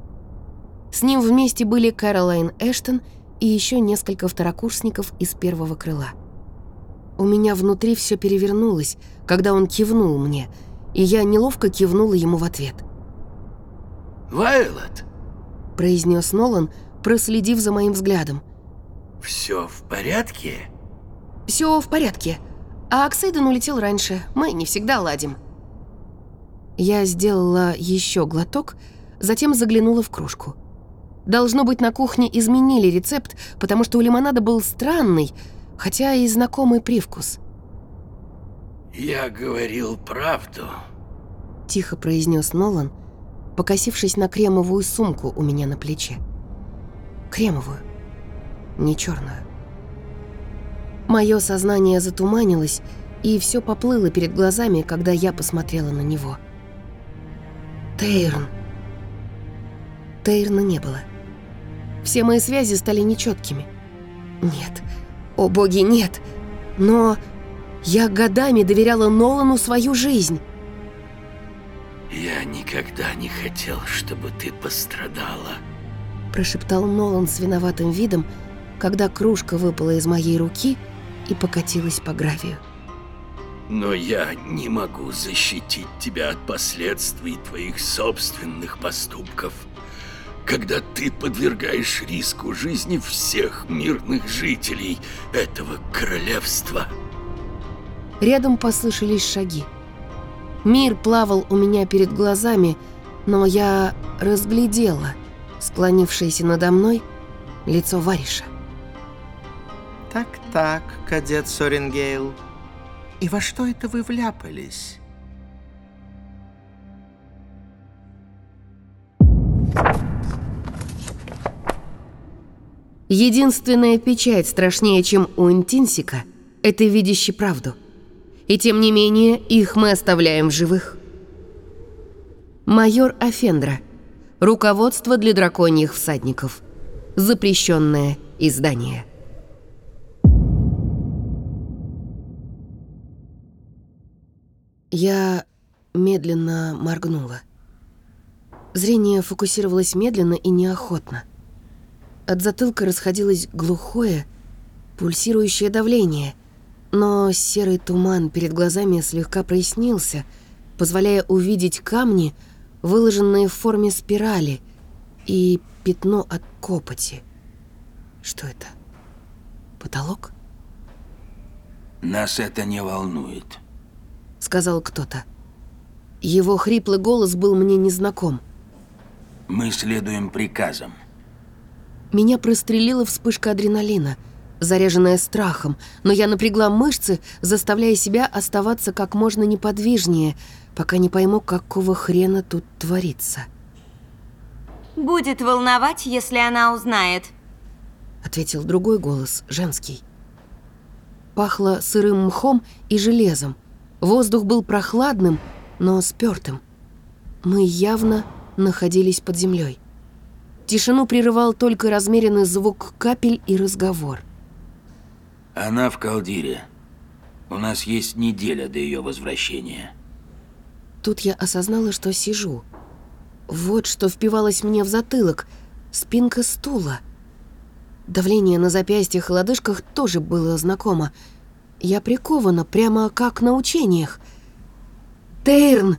С ним вместе были Кэролайн Эштон и еще несколько второкурсников из первого крыла. У меня внутри все перевернулось, когда он кивнул мне, и я неловко кивнула ему в ответ. Вайлот, Произнес Нолан, проследив за моим взглядом. Все в порядке? Все в порядке. А Оксейден улетел раньше. Мы не всегда ладим. Я сделала еще глоток, затем заглянула в кружку. Должно быть, на кухне изменили рецепт, потому что у лимонада был странный, хотя и знакомый привкус. Я говорил правду. Тихо произнес Нолан, покосившись на кремовую сумку у меня на плече. Кремовую, не черную. Мое сознание затуманилось, и все поплыло перед глазами, когда я посмотрела на него. Тейрн. Тейрна не было. Все мои связи стали нечеткими. Нет. О боги, нет. Но я годами доверяла Нолану свою жизнь. Я никогда не хотел, чтобы ты пострадала. Прошептал Нолан с виноватым видом, когда кружка выпала из моей руки и покатилась по гравию. Но я не могу защитить тебя от последствий твоих собственных поступков, когда ты подвергаешь риску жизни всех мирных жителей этого королевства. Рядом послышались шаги. Мир плавал у меня перед глазами, но я разглядела склонившееся надо мной лицо Вариша. Так-так, кадет Сорингейл. И во что это вы вляпались? Единственная печать страшнее, чем у Интинсика, это видящий правду. И тем не менее, их мы оставляем в живых. Майор Афендра. Руководство для драконьих всадников. Запрещенное издание. Я медленно моргнула. Зрение фокусировалось медленно и неохотно. От затылка расходилось глухое, пульсирующее давление, но серый туман перед глазами слегка прояснился, позволяя увидеть камни, выложенные в форме спирали, и пятно от копоти. Что это? Потолок? Нас это не волнует. Сказал кто-то. Его хриплый голос был мне незнаком. Мы следуем приказам. Меня прострелила вспышка адреналина, заряженная страхом, но я напрягла мышцы, заставляя себя оставаться как можно неподвижнее, пока не пойму, какого хрена тут творится. Будет волновать, если она узнает. Ответил другой голос, женский. Пахло сырым мхом и железом. Воздух был прохладным, но спёртым. Мы явно находились под землей. Тишину прерывал только размеренный звук капель и разговор. Она в Калдире. У нас есть неделя до ее возвращения. Тут я осознала, что сижу. Вот что впивалось мне в затылок. Спинка стула. Давление на запястьях и лодыжках тоже было знакомо. Я прикована, прямо как на учениях. «Тейрн!»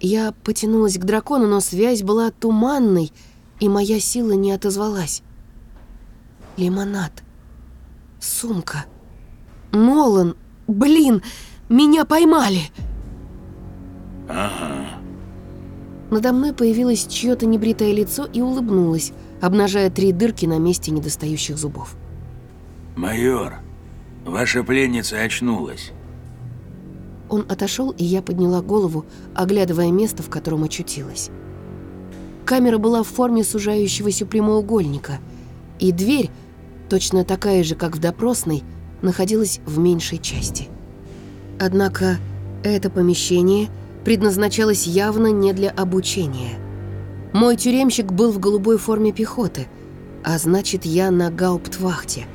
Я потянулась к дракону, но связь была туманной, и моя сила не отозвалась. Лимонад. Сумка. Нолан. Блин, меня поймали. Ага. Надо мной появилось чье-то небритое лицо и улыбнулось, обнажая три дырки на месте недостающих зубов. Майор, ваша пленница очнулась. Он отошел, и я подняла голову, оглядывая место, в котором очутилась. Камера была в форме сужающегося прямоугольника, и дверь, точно такая же, как в допросной, находилась в меньшей части. Однако это помещение предназначалось явно не для обучения. Мой тюремщик был в голубой форме пехоты, а значит, я на гауптвахте.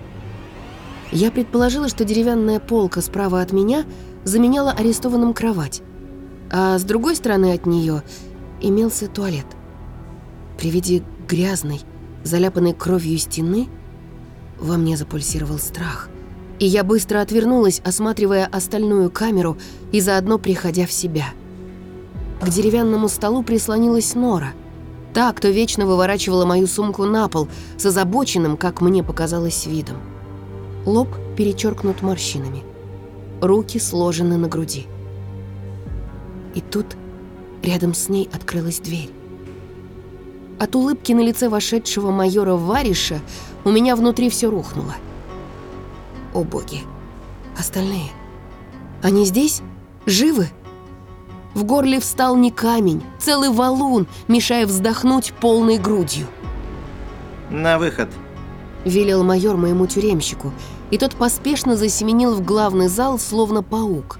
Я предположила, что деревянная полка справа от меня заменяла арестованным кровать, а с другой стороны от нее имелся туалет. При виде грязной, заляпанной кровью стены во мне запульсировал страх, и я быстро отвернулась, осматривая остальную камеру и заодно приходя в себя. К деревянному столу прислонилась Нора, та, кто вечно выворачивала мою сумку на пол с озабоченным, как мне показалось, видом. Лоб перечеркнут морщинами, руки сложены на груди. И тут рядом с ней открылась дверь. От улыбки на лице вошедшего майора Вариша у меня внутри все рухнуло. О боги, остальные. Они здесь? Живы? В горле встал не камень, целый валун, мешая вздохнуть полной грудью. На выход. Велел майор моему тюремщику, и тот поспешно засеменил в главный зал, словно паук.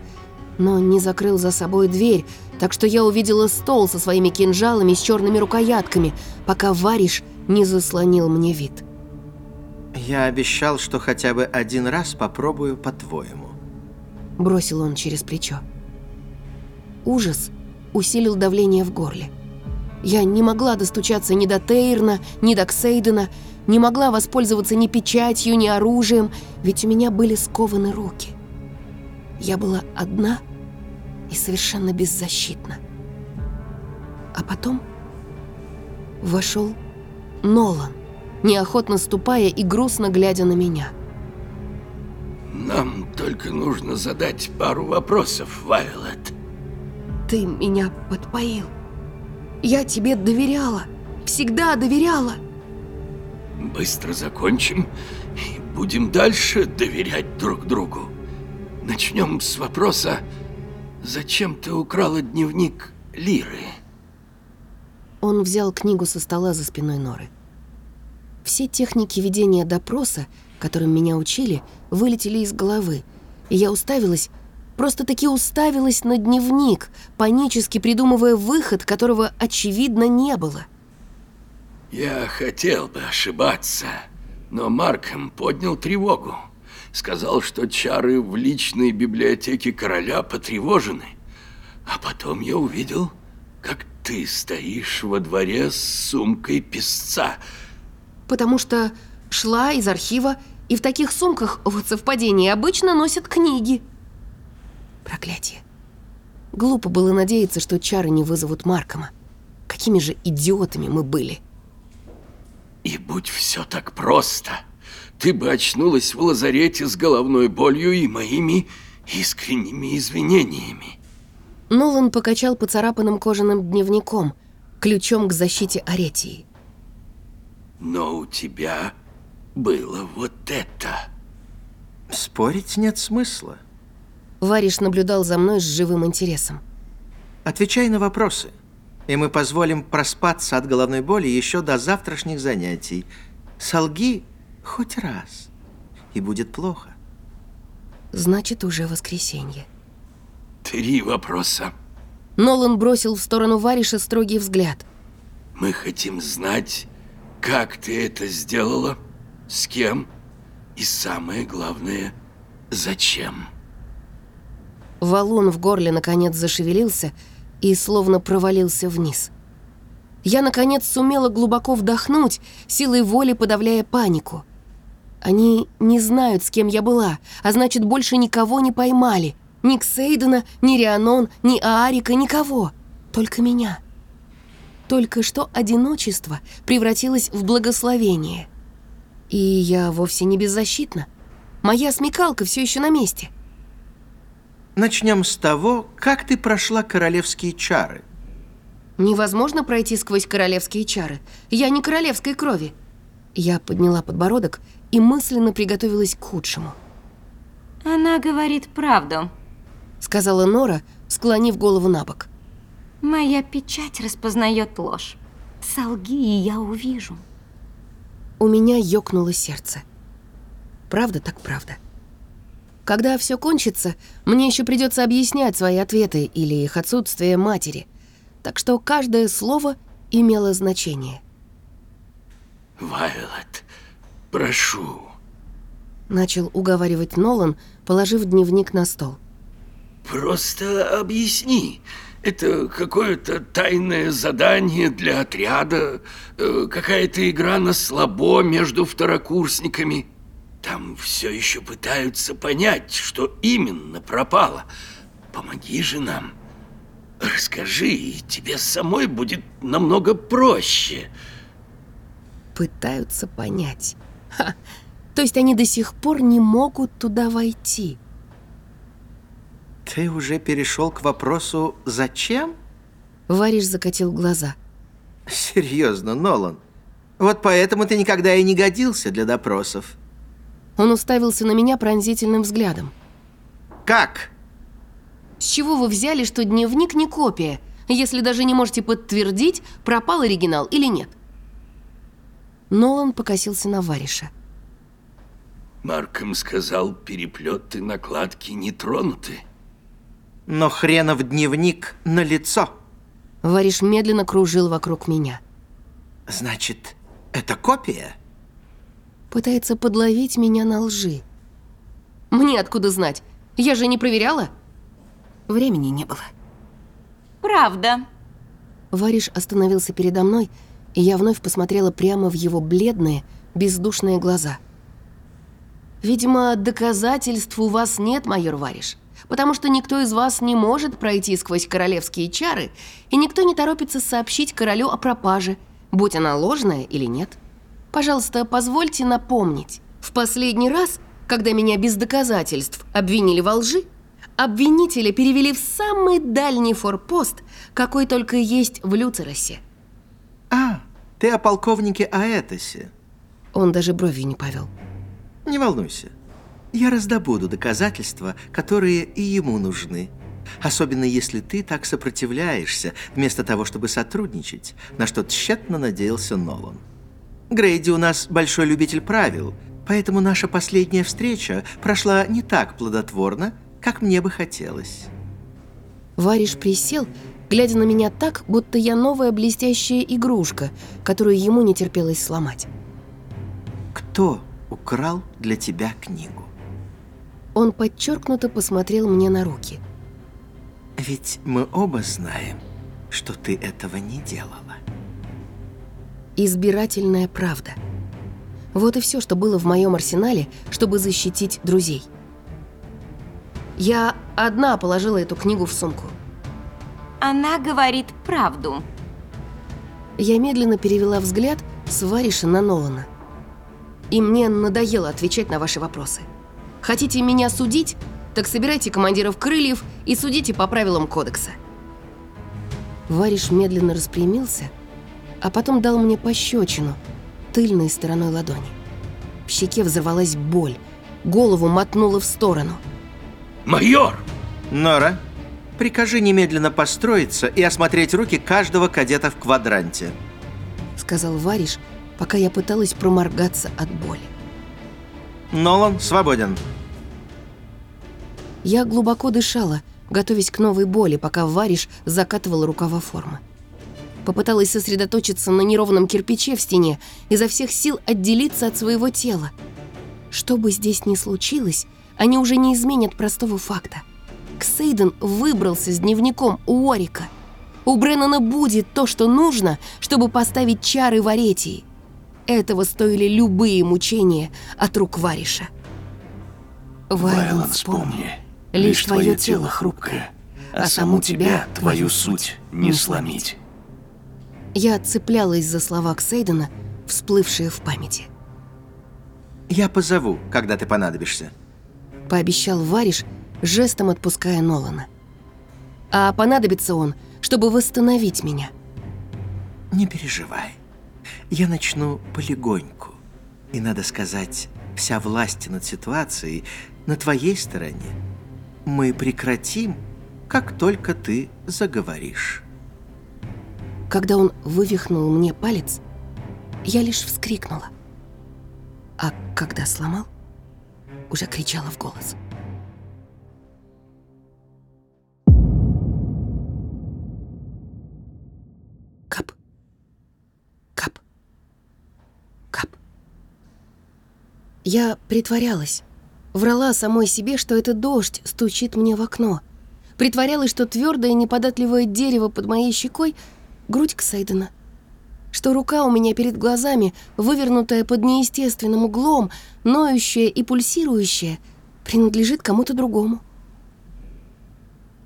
Но не закрыл за собой дверь, так что я увидела стол со своими кинжалами с черными рукоятками, пока Вариш не заслонил мне вид. Я обещал, что хотя бы один раз попробую по-твоему. Бросил он через плечо. Ужас усилил давление в горле. Я не могла достучаться ни до Тейрна, ни до Ксейдена, не могла воспользоваться ни печатью, ни оружием, ведь у меня были скованы руки. Я была одна и совершенно беззащитна. А потом вошел Нолан, неохотно ступая и грустно глядя на меня. Нам только нужно задать пару вопросов, Вайлет. Ты меня подпоил. Я тебе доверяла, всегда доверяла. Быстро закончим и будем дальше доверять друг другу. Начнем с вопроса, зачем ты украла дневник Лиры? Он взял книгу со стола за спиной Норы. Все техники ведения допроса, которым меня учили, вылетели из головы, и я уставилась, просто-таки уставилась на дневник, панически придумывая выход, которого, очевидно, не было. Я хотел бы ошибаться, но Марком поднял тревогу. Сказал, что чары в личной библиотеке короля потревожены. А потом я увидел, как ты стоишь во дворе с сумкой песца. Потому что шла из архива, и в таких сумках, вот совпадение, обычно носят книги. Проклятие. Глупо было надеяться, что чары не вызовут Маркома. Какими же идиотами мы были. И будь все так просто, ты бы очнулась в лазарете с головной болью и моими искренними извинениями. Нолан покачал поцарапанным кожаным дневником, ключом к защите Аретии. Но у тебя было вот это. Спорить нет смысла. Вариш наблюдал за мной с живым интересом. Отвечай на вопросы, и мы позволим проспаться от головной боли еще до завтрашних занятий. Солги хоть раз, и будет плохо. Значит, уже воскресенье. Три вопроса. Нолан бросил в сторону Вариша строгий взгляд. Мы хотим знать, как ты это сделала, с кем и самое главное, зачем. Валун в горле наконец зашевелился и словно провалился вниз. Я, наконец, сумела глубоко вдохнуть, силой воли подавляя панику. Они не знают, с кем я была, а значит, больше никого не поймали. Ни Ксейдена, ни Рианон, ни Аарика, никого. Только меня. Только что одиночество превратилось в благословение. И я вовсе не беззащитна. Моя смекалка все еще на месте. Начнем с того, как ты прошла королевские чары. Невозможно пройти сквозь королевские чары. Я не королевской крови. Я подняла подбородок и мысленно приготовилась к худшему. Она говорит правду, сказала Нора, склонив голову на бок. Моя печать распознает ложь. Солги, и я увижу. У меня ёкнуло сердце. Правда так правда. Когда все кончится, мне еще придется объяснять свои ответы или их отсутствие матери. Так что каждое слово имело значение. Вайлот, прошу. Начал уговаривать Нолан, положив дневник на стол. Просто объясни. Это какое-то тайное задание для отряда, э, какая-то игра на слабо между второкурсниками. Там все еще пытаются понять, что именно пропало. Помоги же нам. Расскажи, и тебе самой будет намного проще. Пытаются понять. Ха. То есть они до сих пор не могут туда войти. Ты уже перешел к вопросу «Зачем?» Вариш закатил глаза. Серьезно, Нолан. Вот поэтому ты никогда и не годился для допросов. Он уставился на меня пронзительным взглядом. Как? С чего вы взяли, что дневник не копия, если даже не можете подтвердить, пропал оригинал или нет? Нолан покосился на Вариша. Марком сказал, переплеты накладки не тронуты. Но хренов дневник на лицо. Вариш медленно кружил вокруг меня. Значит, это копия? Пытается подловить меня на лжи. Мне откуда знать? Я же не проверяла. Времени не было. Правда. Вариш остановился передо мной, и я вновь посмотрела прямо в его бледные, бездушные глаза. «Видимо, доказательств у вас нет, майор Вариш, потому что никто из вас не может пройти сквозь королевские чары, и никто не торопится сообщить королю о пропаже, будь она ложная или нет. Пожалуйста, позвольте напомнить. В последний раз, когда меня без доказательств обвинили во лжи, обвинителя перевели в самый дальний форпост, какой только есть в Люцеросе. А, ты о полковнике Аэтосе. Он даже бровью не повел. Не волнуйся. Я раздобуду доказательства, которые и ему нужны. Особенно если ты так сопротивляешься, вместо того, чтобы сотрудничать, на что тщетно надеялся Нолан. Грейди у нас большой любитель правил, поэтому наша последняя встреча прошла не так плодотворно, как мне бы хотелось. Вариш присел, глядя на меня так, будто я новая блестящая игрушка, которую ему не терпелось сломать. Кто украл для тебя книгу? Он подчеркнуто посмотрел мне на руки. Ведь мы оба знаем, что ты этого не делала. Избирательная правда. Вот и все, что было в моем арсенале, чтобы защитить друзей. Я одна положила эту книгу в сумку. Она говорит правду. Я медленно перевела взгляд с Вариша на Нолана. И мне надоело отвечать на ваши вопросы. Хотите меня судить? Так собирайте командиров крыльев и судите по правилам кодекса. Вариш медленно распрямился, а потом дал мне пощечину тыльной стороной ладони. В щеке взорвалась боль, голову мотнуло в сторону. Майор! Нора, прикажи немедленно построиться и осмотреть руки каждого кадета в квадранте. Сказал Вариш, пока я пыталась проморгаться от боли. Нолан свободен. Я глубоко дышала, готовясь к новой боли, пока Вариш закатывал рукава формы. Попыталась сосредоточиться на неровном кирпиче в стене, изо всех сил отделиться от своего тела. Что бы здесь ни случилось, они уже не изменят простого факта. Ксейден выбрался с дневником у Орика. У Бреннана будет то, что нужно, чтобы поставить чары в Аретии. Этого стоили любые мучения от рук Вариша. Вайлан, вспомни, лишь твое тело хрупкое, а саму тебя, твою суть, не сломить. Я цеплялась за слова Ксейдена, всплывшие в памяти. Я позову, когда ты понадобишься. Пообещал Вариш, жестом отпуская Нолана. А понадобится он, чтобы восстановить меня. Не переживай. Я начну полегоньку. И, надо сказать, вся власть над ситуацией на твоей стороне. Мы прекратим, как только ты заговоришь. Когда он вывихнул мне палец, я лишь вскрикнула. А когда сломал, уже кричала в голос. Кап. Кап. Кап. Я притворялась. Врала самой себе, что это дождь стучит мне в окно. Притворялась, что твердое неподатливое дерево под моей щекой — грудь Ксейдена. Что рука у меня перед глазами, вывернутая под неестественным углом, ноющая и пульсирующая, принадлежит кому-то другому.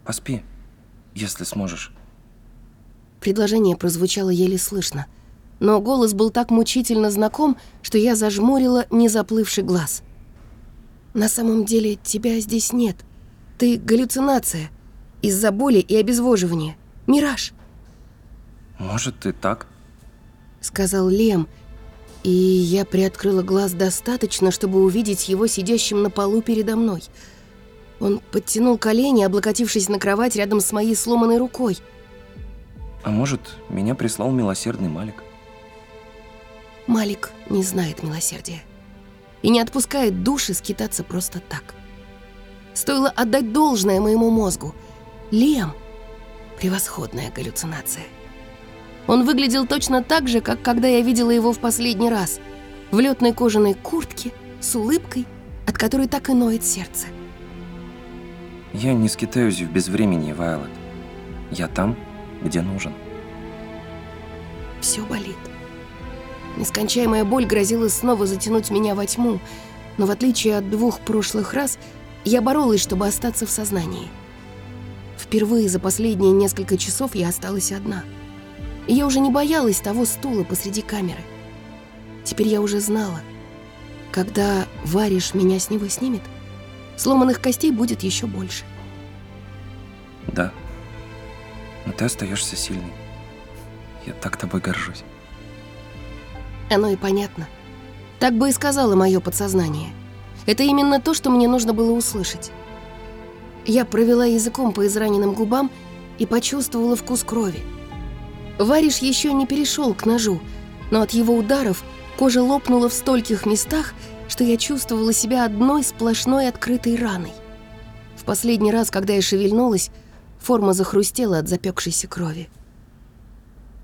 Поспи, если сможешь. Предложение прозвучало еле слышно, но голос был так мучительно знаком, что я зажмурила незаплывший глаз. «На самом деле тебя здесь нет. Ты галлюцинация. Из-за боли и обезвоживания. Мираж», Может, и так? — сказал Лем, и я приоткрыла глаз достаточно, чтобы увидеть его сидящим на полу передо мной. Он подтянул колени, облокотившись на кровать рядом с моей сломанной рукой. А может, меня прислал милосердный Малик? Малик не знает милосердия и не отпускает души скитаться просто так. Стоило отдать должное моему мозгу. Лем — превосходная галлюцинация. Он выглядел точно так же, как когда я видела его в последний раз. В летной кожаной куртке, с улыбкой, от которой так и ноет сердце. Я не скитаюсь в безвременье, Вайлот. Я там, где нужен. Все болит. Нескончаемая боль грозила снова затянуть меня во тьму, но в отличие от двух прошлых раз, я боролась, чтобы остаться в сознании. Впервые за последние несколько часов я осталась одна. И я уже не боялась того стула посреди камеры. Теперь я уже знала, когда варишь меня с него снимет, сломанных костей будет еще больше. Да. Но ты остаешься сильной. Я так тобой горжусь. Оно и понятно. Так бы и сказала мое подсознание. Это именно то, что мне нужно было услышать. Я провела языком по израненным губам и почувствовала вкус крови. Вариш еще не перешел к ножу, но от его ударов кожа лопнула в стольких местах, что я чувствовала себя одной сплошной открытой раной. В последний раз, когда я шевельнулась, форма захрустела от запекшейся крови.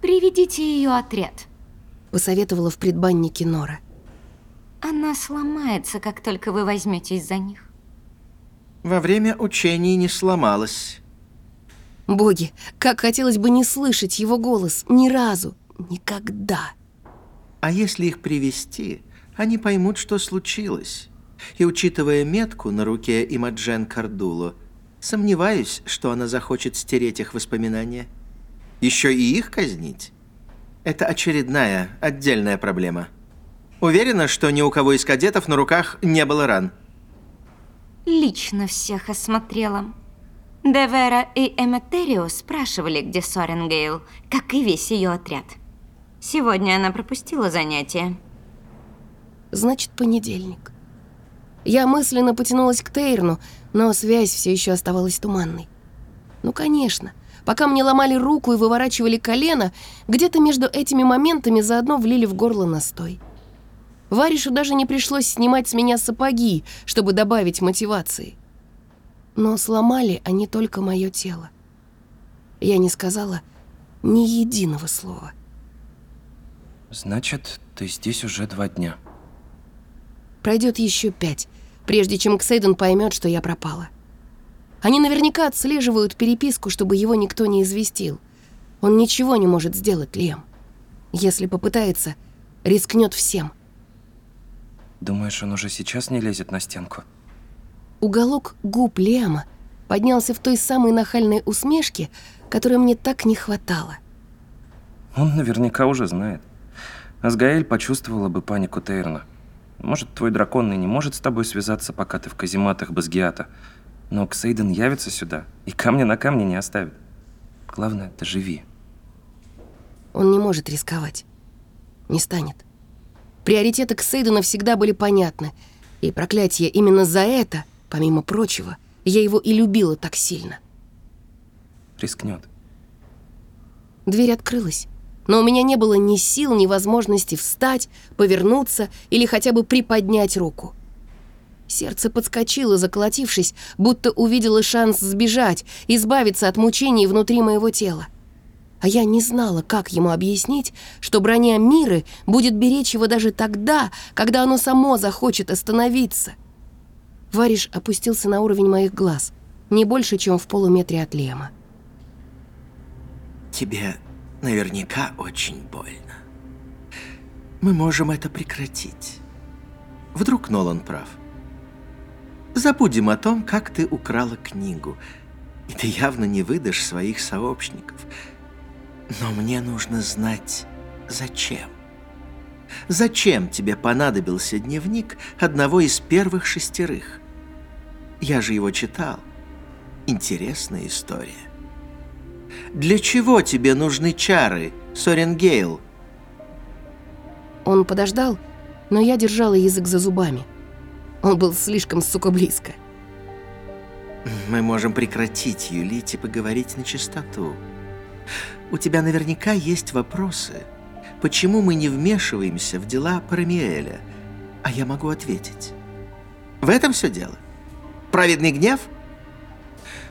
Приведите ее отряд. Посоветовала в предбаннике Нора. Она сломается, как только вы возьметесь за них. Во время учений не сломалась. Боги, как хотелось бы не слышать его голос ни разу, никогда. А если их привести, они поймут, что случилось. И учитывая метку на руке Имаджен Кардуло, сомневаюсь, что она захочет стереть их воспоминания. Еще и их казнить? Это очередная, отдельная проблема. Уверена, что ни у кого из кадетов на руках не было ран. Лично всех осмотрела. Девера и Эметерио спрашивали, где Соренгейл, как и весь ее отряд. Сегодня она пропустила занятия. Значит, понедельник. Я мысленно потянулась к Тейрну, но связь все еще оставалась туманной. Ну, конечно. Пока мне ломали руку и выворачивали колено, где-то между этими моментами заодно влили в горло настой. Варишу даже не пришлось снимать с меня сапоги, чтобы добавить мотивации. Но сломали они только мое тело. Я не сказала ни единого слова. Значит, ты здесь уже два дня. Пройдет еще пять, прежде чем Ксейден поймет, что я пропала. Они наверняка отслеживают переписку, чтобы его никто не известил. Он ничего не может сделать, Лем. Если попытается, рискнет всем. Думаешь, он уже сейчас не лезет на стенку? Уголок губ Лема поднялся в той самой нахальной усмешке, которой мне так не хватало. Он наверняка уже знает. Асгаэль почувствовала бы панику Тейрна. Может, твой дракон и не может с тобой связаться, пока ты в казематах Басгиата, но Ксейден явится сюда и камня на камне не оставит. Главное, доживи. Он не может рисковать. Не станет. Приоритеты Ксейдена всегда были понятны, и проклятие именно за это, помимо прочего, я его и любила так сильно. Рискнет. Дверь открылась, но у меня не было ни сил, ни возможности встать, повернуться или хотя бы приподнять руку. Сердце подскочило, заколотившись, будто увидело шанс сбежать, избавиться от мучений внутри моего тела. А я не знала, как ему объяснить, что броня Миры будет беречь его даже тогда, когда оно само захочет остановиться. Вариш опустился на уровень моих глаз, не больше, чем в полуметре от Лема. Тебе наверняка очень больно. Мы можем это прекратить. Вдруг Нолан прав. Забудем о том, как ты украла книгу. И ты явно не выдашь своих сообщников. Но мне нужно знать, зачем. Зачем тебе понадобился дневник одного из первых шестерых? Я же его читал. Интересная история. Для чего тебе нужны чары, Соренгейл? Он подождал, но я держала язык за зубами. Он был слишком, сука, близко. Мы можем прекратить юлить и поговорить на чистоту. У тебя наверняка есть вопросы. Почему мы не вмешиваемся в дела Парамиэля? А я могу ответить. В этом все дело. Праведный гнев?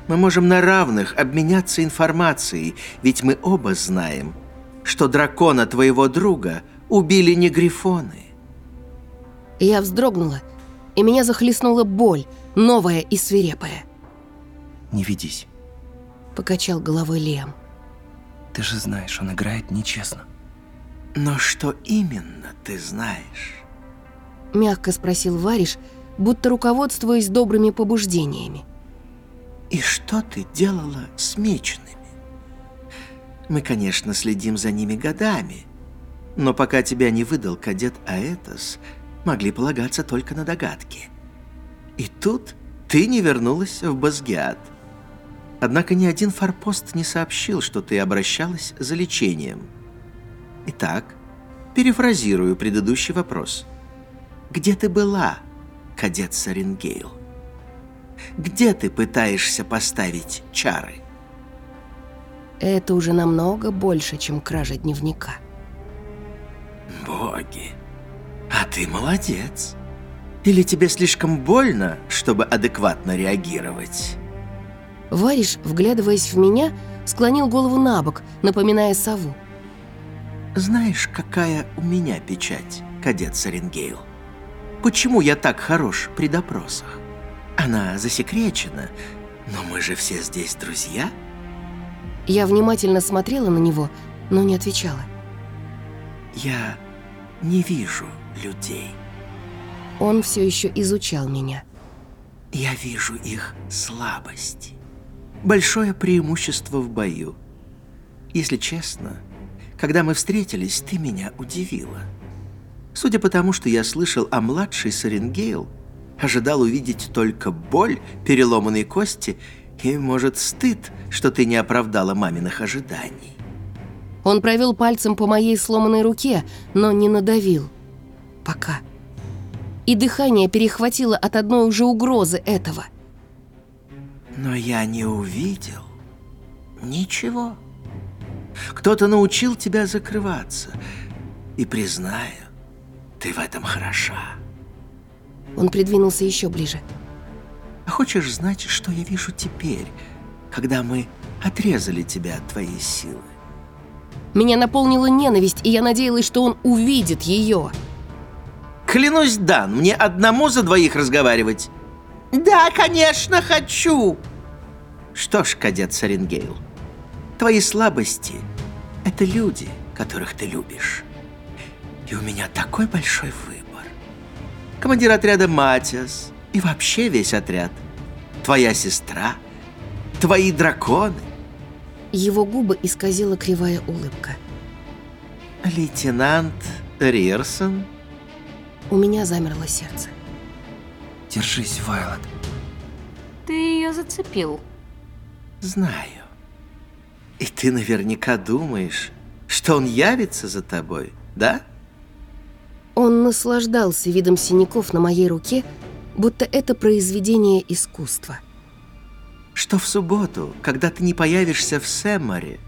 Мы можем на равных обменяться информацией, ведь мы оба знаем, что дракона твоего друга убили не грифоны. Я вздрогнула, и меня захлестнула боль, новая и свирепая. «Не ведись», — покачал головой Лем. «Ты же знаешь, он играет нечестно». «Но что именно ты знаешь?» Мягко спросил Вариш, будто руководствуясь добрыми побуждениями. «И что ты делала с мечными? Мы, конечно, следим за ними годами, но пока тебя не выдал кадет Аэтос, могли полагаться только на догадки. И тут ты не вернулась в Базгиат. Однако ни один форпост не сообщил, что ты обращалась за лечением. Итак, перефразирую предыдущий вопрос. Где ты была, кадет Саренгейл? Где ты пытаешься поставить чары? Это уже намного больше, чем кража дневника. Боги, а ты молодец. Или тебе слишком больно, чтобы адекватно реагировать? Вариш, вглядываясь в меня, склонил голову на бок, напоминая сову. Знаешь, какая у меня печать, кадет Саренгейл? Почему я так хорош при допросах? Она засекречена, но мы же все здесь друзья. Я внимательно смотрела на него, но не отвечала. Я не вижу людей. Он все еще изучал меня. Я вижу их слабости. Большое преимущество в бою. Если честно, когда мы встретились, ты меня удивила. Судя по тому, что я слышал о младшей Саренгейл, ожидал увидеть только боль, переломанные кости и, может, стыд, что ты не оправдала маминых ожиданий. Он провел пальцем по моей сломанной руке, но не надавил. Пока. И дыхание перехватило от одной уже угрозы этого. Но я не увидел ничего. Кто-то научил тебя закрываться. И признаю, ты в этом хороша. Он придвинулся еще ближе. А хочешь знать, что я вижу теперь, когда мы отрезали тебя от твоей силы? Меня наполнила ненависть, и я надеялась, что он увидит ее. Клянусь, Дан, мне одному за двоих разговаривать. Да, конечно, хочу. Что ж, кадет Саренгейл, твои слабости — это люди, которых ты любишь. И у меня такой большой выбор. Командир отряда Матиас и вообще весь отряд. Твоя сестра, твои драконы. Его губы исказила кривая улыбка. Лейтенант Рирсон? У меня замерло сердце. Держись, Вайлот. Ты ее зацепил. Знаю. И ты наверняка думаешь, что он явится за тобой, да? Он наслаждался видом синяков на моей руке, будто это произведение искусства. Что в субботу, когда ты не появишься в Сэмморе,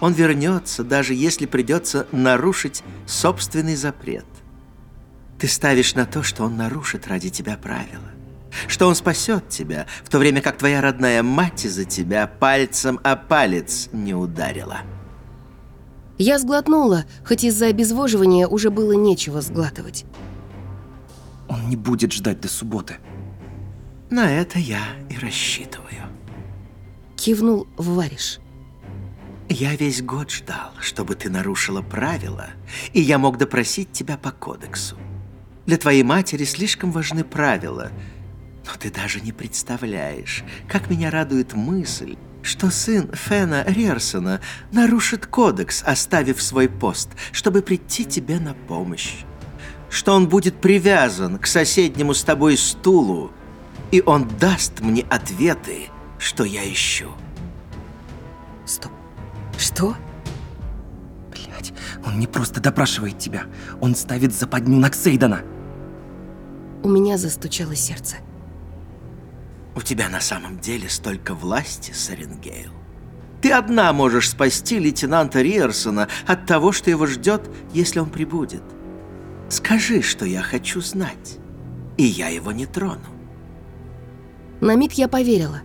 он вернется, даже если придется нарушить собственный запрет. Ты ставишь на то, что он нарушит ради тебя правила. Что он спасет тебя, в то время как твоя родная мать за тебя пальцем о палец не ударила. Я сглотнула, хоть из-за обезвоживания уже было нечего сглатывать. Он не будет ждать до субботы. На это я и рассчитываю. Кивнул Вариш. Я весь год ждал, чтобы ты нарушила правила, и я мог допросить тебя по кодексу. Для твоей матери слишком важны правила, но ты даже не представляешь, как меня радует мысль, что сын Фена Рерсона нарушит кодекс, оставив свой пост, чтобы прийти тебе на помощь. Что он будет привязан к соседнему с тобой стулу, и он даст мне ответы, что я ищу. Стоп. Что? Блять, он не просто допрашивает тебя, он ставит западню на Ксейдана. У меня застучало сердце. У тебя на самом деле столько власти, Саренгейл. Ты одна можешь спасти лейтенанта Риерсона от того, что его ждет, если он прибудет. Скажи, что я хочу знать, и я его не трону. На миг я поверила.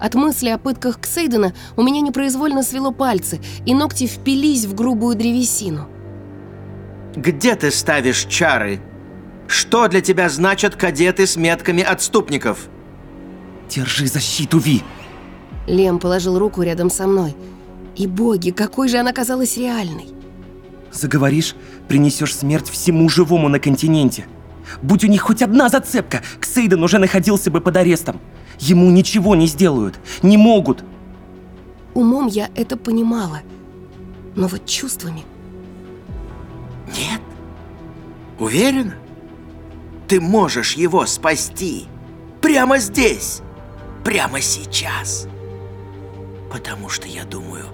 От мысли о пытках Ксейдена у меня непроизвольно свело пальцы, и ногти впились в грубую древесину. Где ты ставишь чары? Что для тебя значат кадеты с метками отступников? Держи защиту, Ви! Лем положил руку рядом со мной. И боги, какой же она казалась реальной. Заговоришь, принесешь смерть всему живому на континенте. Будь у них хоть одна зацепка, Ксейден уже находился бы под арестом. Ему ничего не сделают, не могут. Умом я это понимала, но вот чувствами... Нет? Уверена? Ты можешь его спасти. Прямо здесь. Прямо сейчас. Потому что я думаю,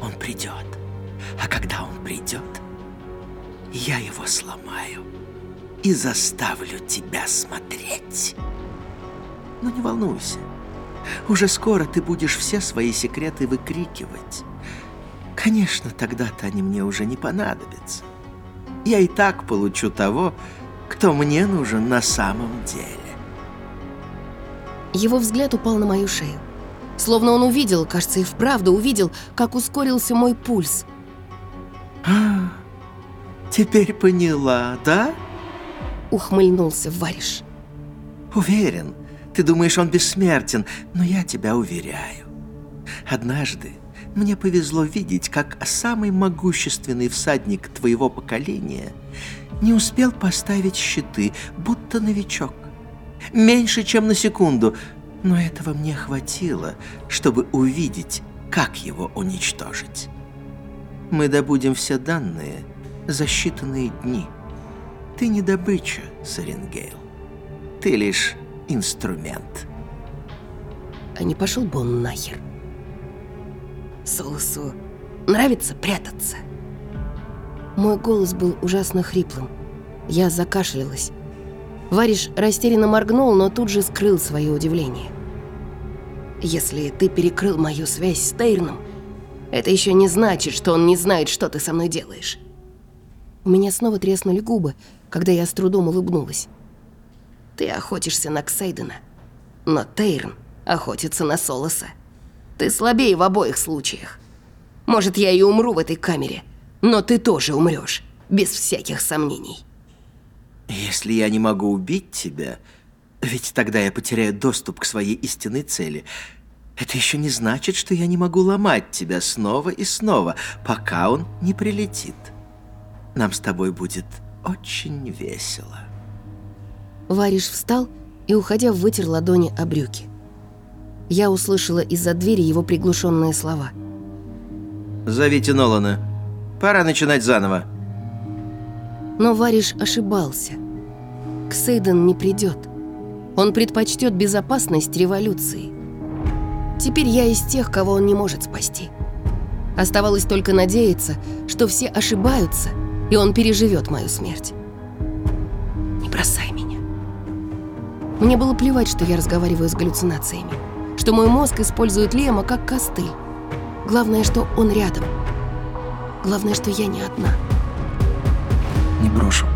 он придет. А когда он придет, я его сломаю и заставлю тебя смотреть. Но не волнуйся. Уже скоро ты будешь все свои секреты выкрикивать. Конечно, тогда-то они мне уже не понадобятся. Я и так получу того, кто мне нужен на самом деле. Его взгляд упал на мою шею. Словно он увидел, кажется, и вправду увидел, как ускорился мой пульс. А, теперь поняла, да? Ухмыльнулся Вариш. Уверен, ты думаешь, он бессмертен, но я тебя уверяю. Однажды мне повезло видеть, как самый могущественный всадник твоего поколения не успел поставить щиты, будто новичок. Меньше, чем на секунду, но этого мне хватило, чтобы увидеть, как его уничтожить. Мы добудем все данные за считанные дни. Ты не добыча, Саренгейл. Ты лишь инструмент. А не пошел бы он нахер. Солосу нравится прятаться. Мой голос был ужасно хриплым. Я закашлялась. Вариш растерянно моргнул, но тут же скрыл свое удивление. «Если ты перекрыл мою связь с Тейрном, это еще не значит, что он не знает, что ты со мной делаешь». У меня снова треснули губы, когда я с трудом улыбнулась. «Ты охотишься на Ксейдена, но Тейрн охотится на Солоса. Ты слабее в обоих случаях. Может, я и умру в этой камере, но ты тоже умрешь, без всяких сомнений». Если я не могу убить тебя, ведь тогда я потеряю доступ к своей истинной цели, это еще не значит, что я не могу ломать тебя снова и снова, пока он не прилетит. Нам с тобой будет очень весело. Вариш встал и, уходя, вытер ладони о брюки. Я услышала из-за двери его приглушенные слова. «Зовите Нолана. Пора начинать заново». Но Вариш ошибался. Ксейден не придет. Он предпочтет безопасность революции. Теперь я из тех, кого он не может спасти. Оставалось только надеяться, что все ошибаются, и он переживет мою смерть. Не бросай меня. Мне было плевать, что я разговариваю с галлюцинациями, что мой мозг использует Лема как костыль. Главное, что он рядом. Главное, что я не одна. Брошу.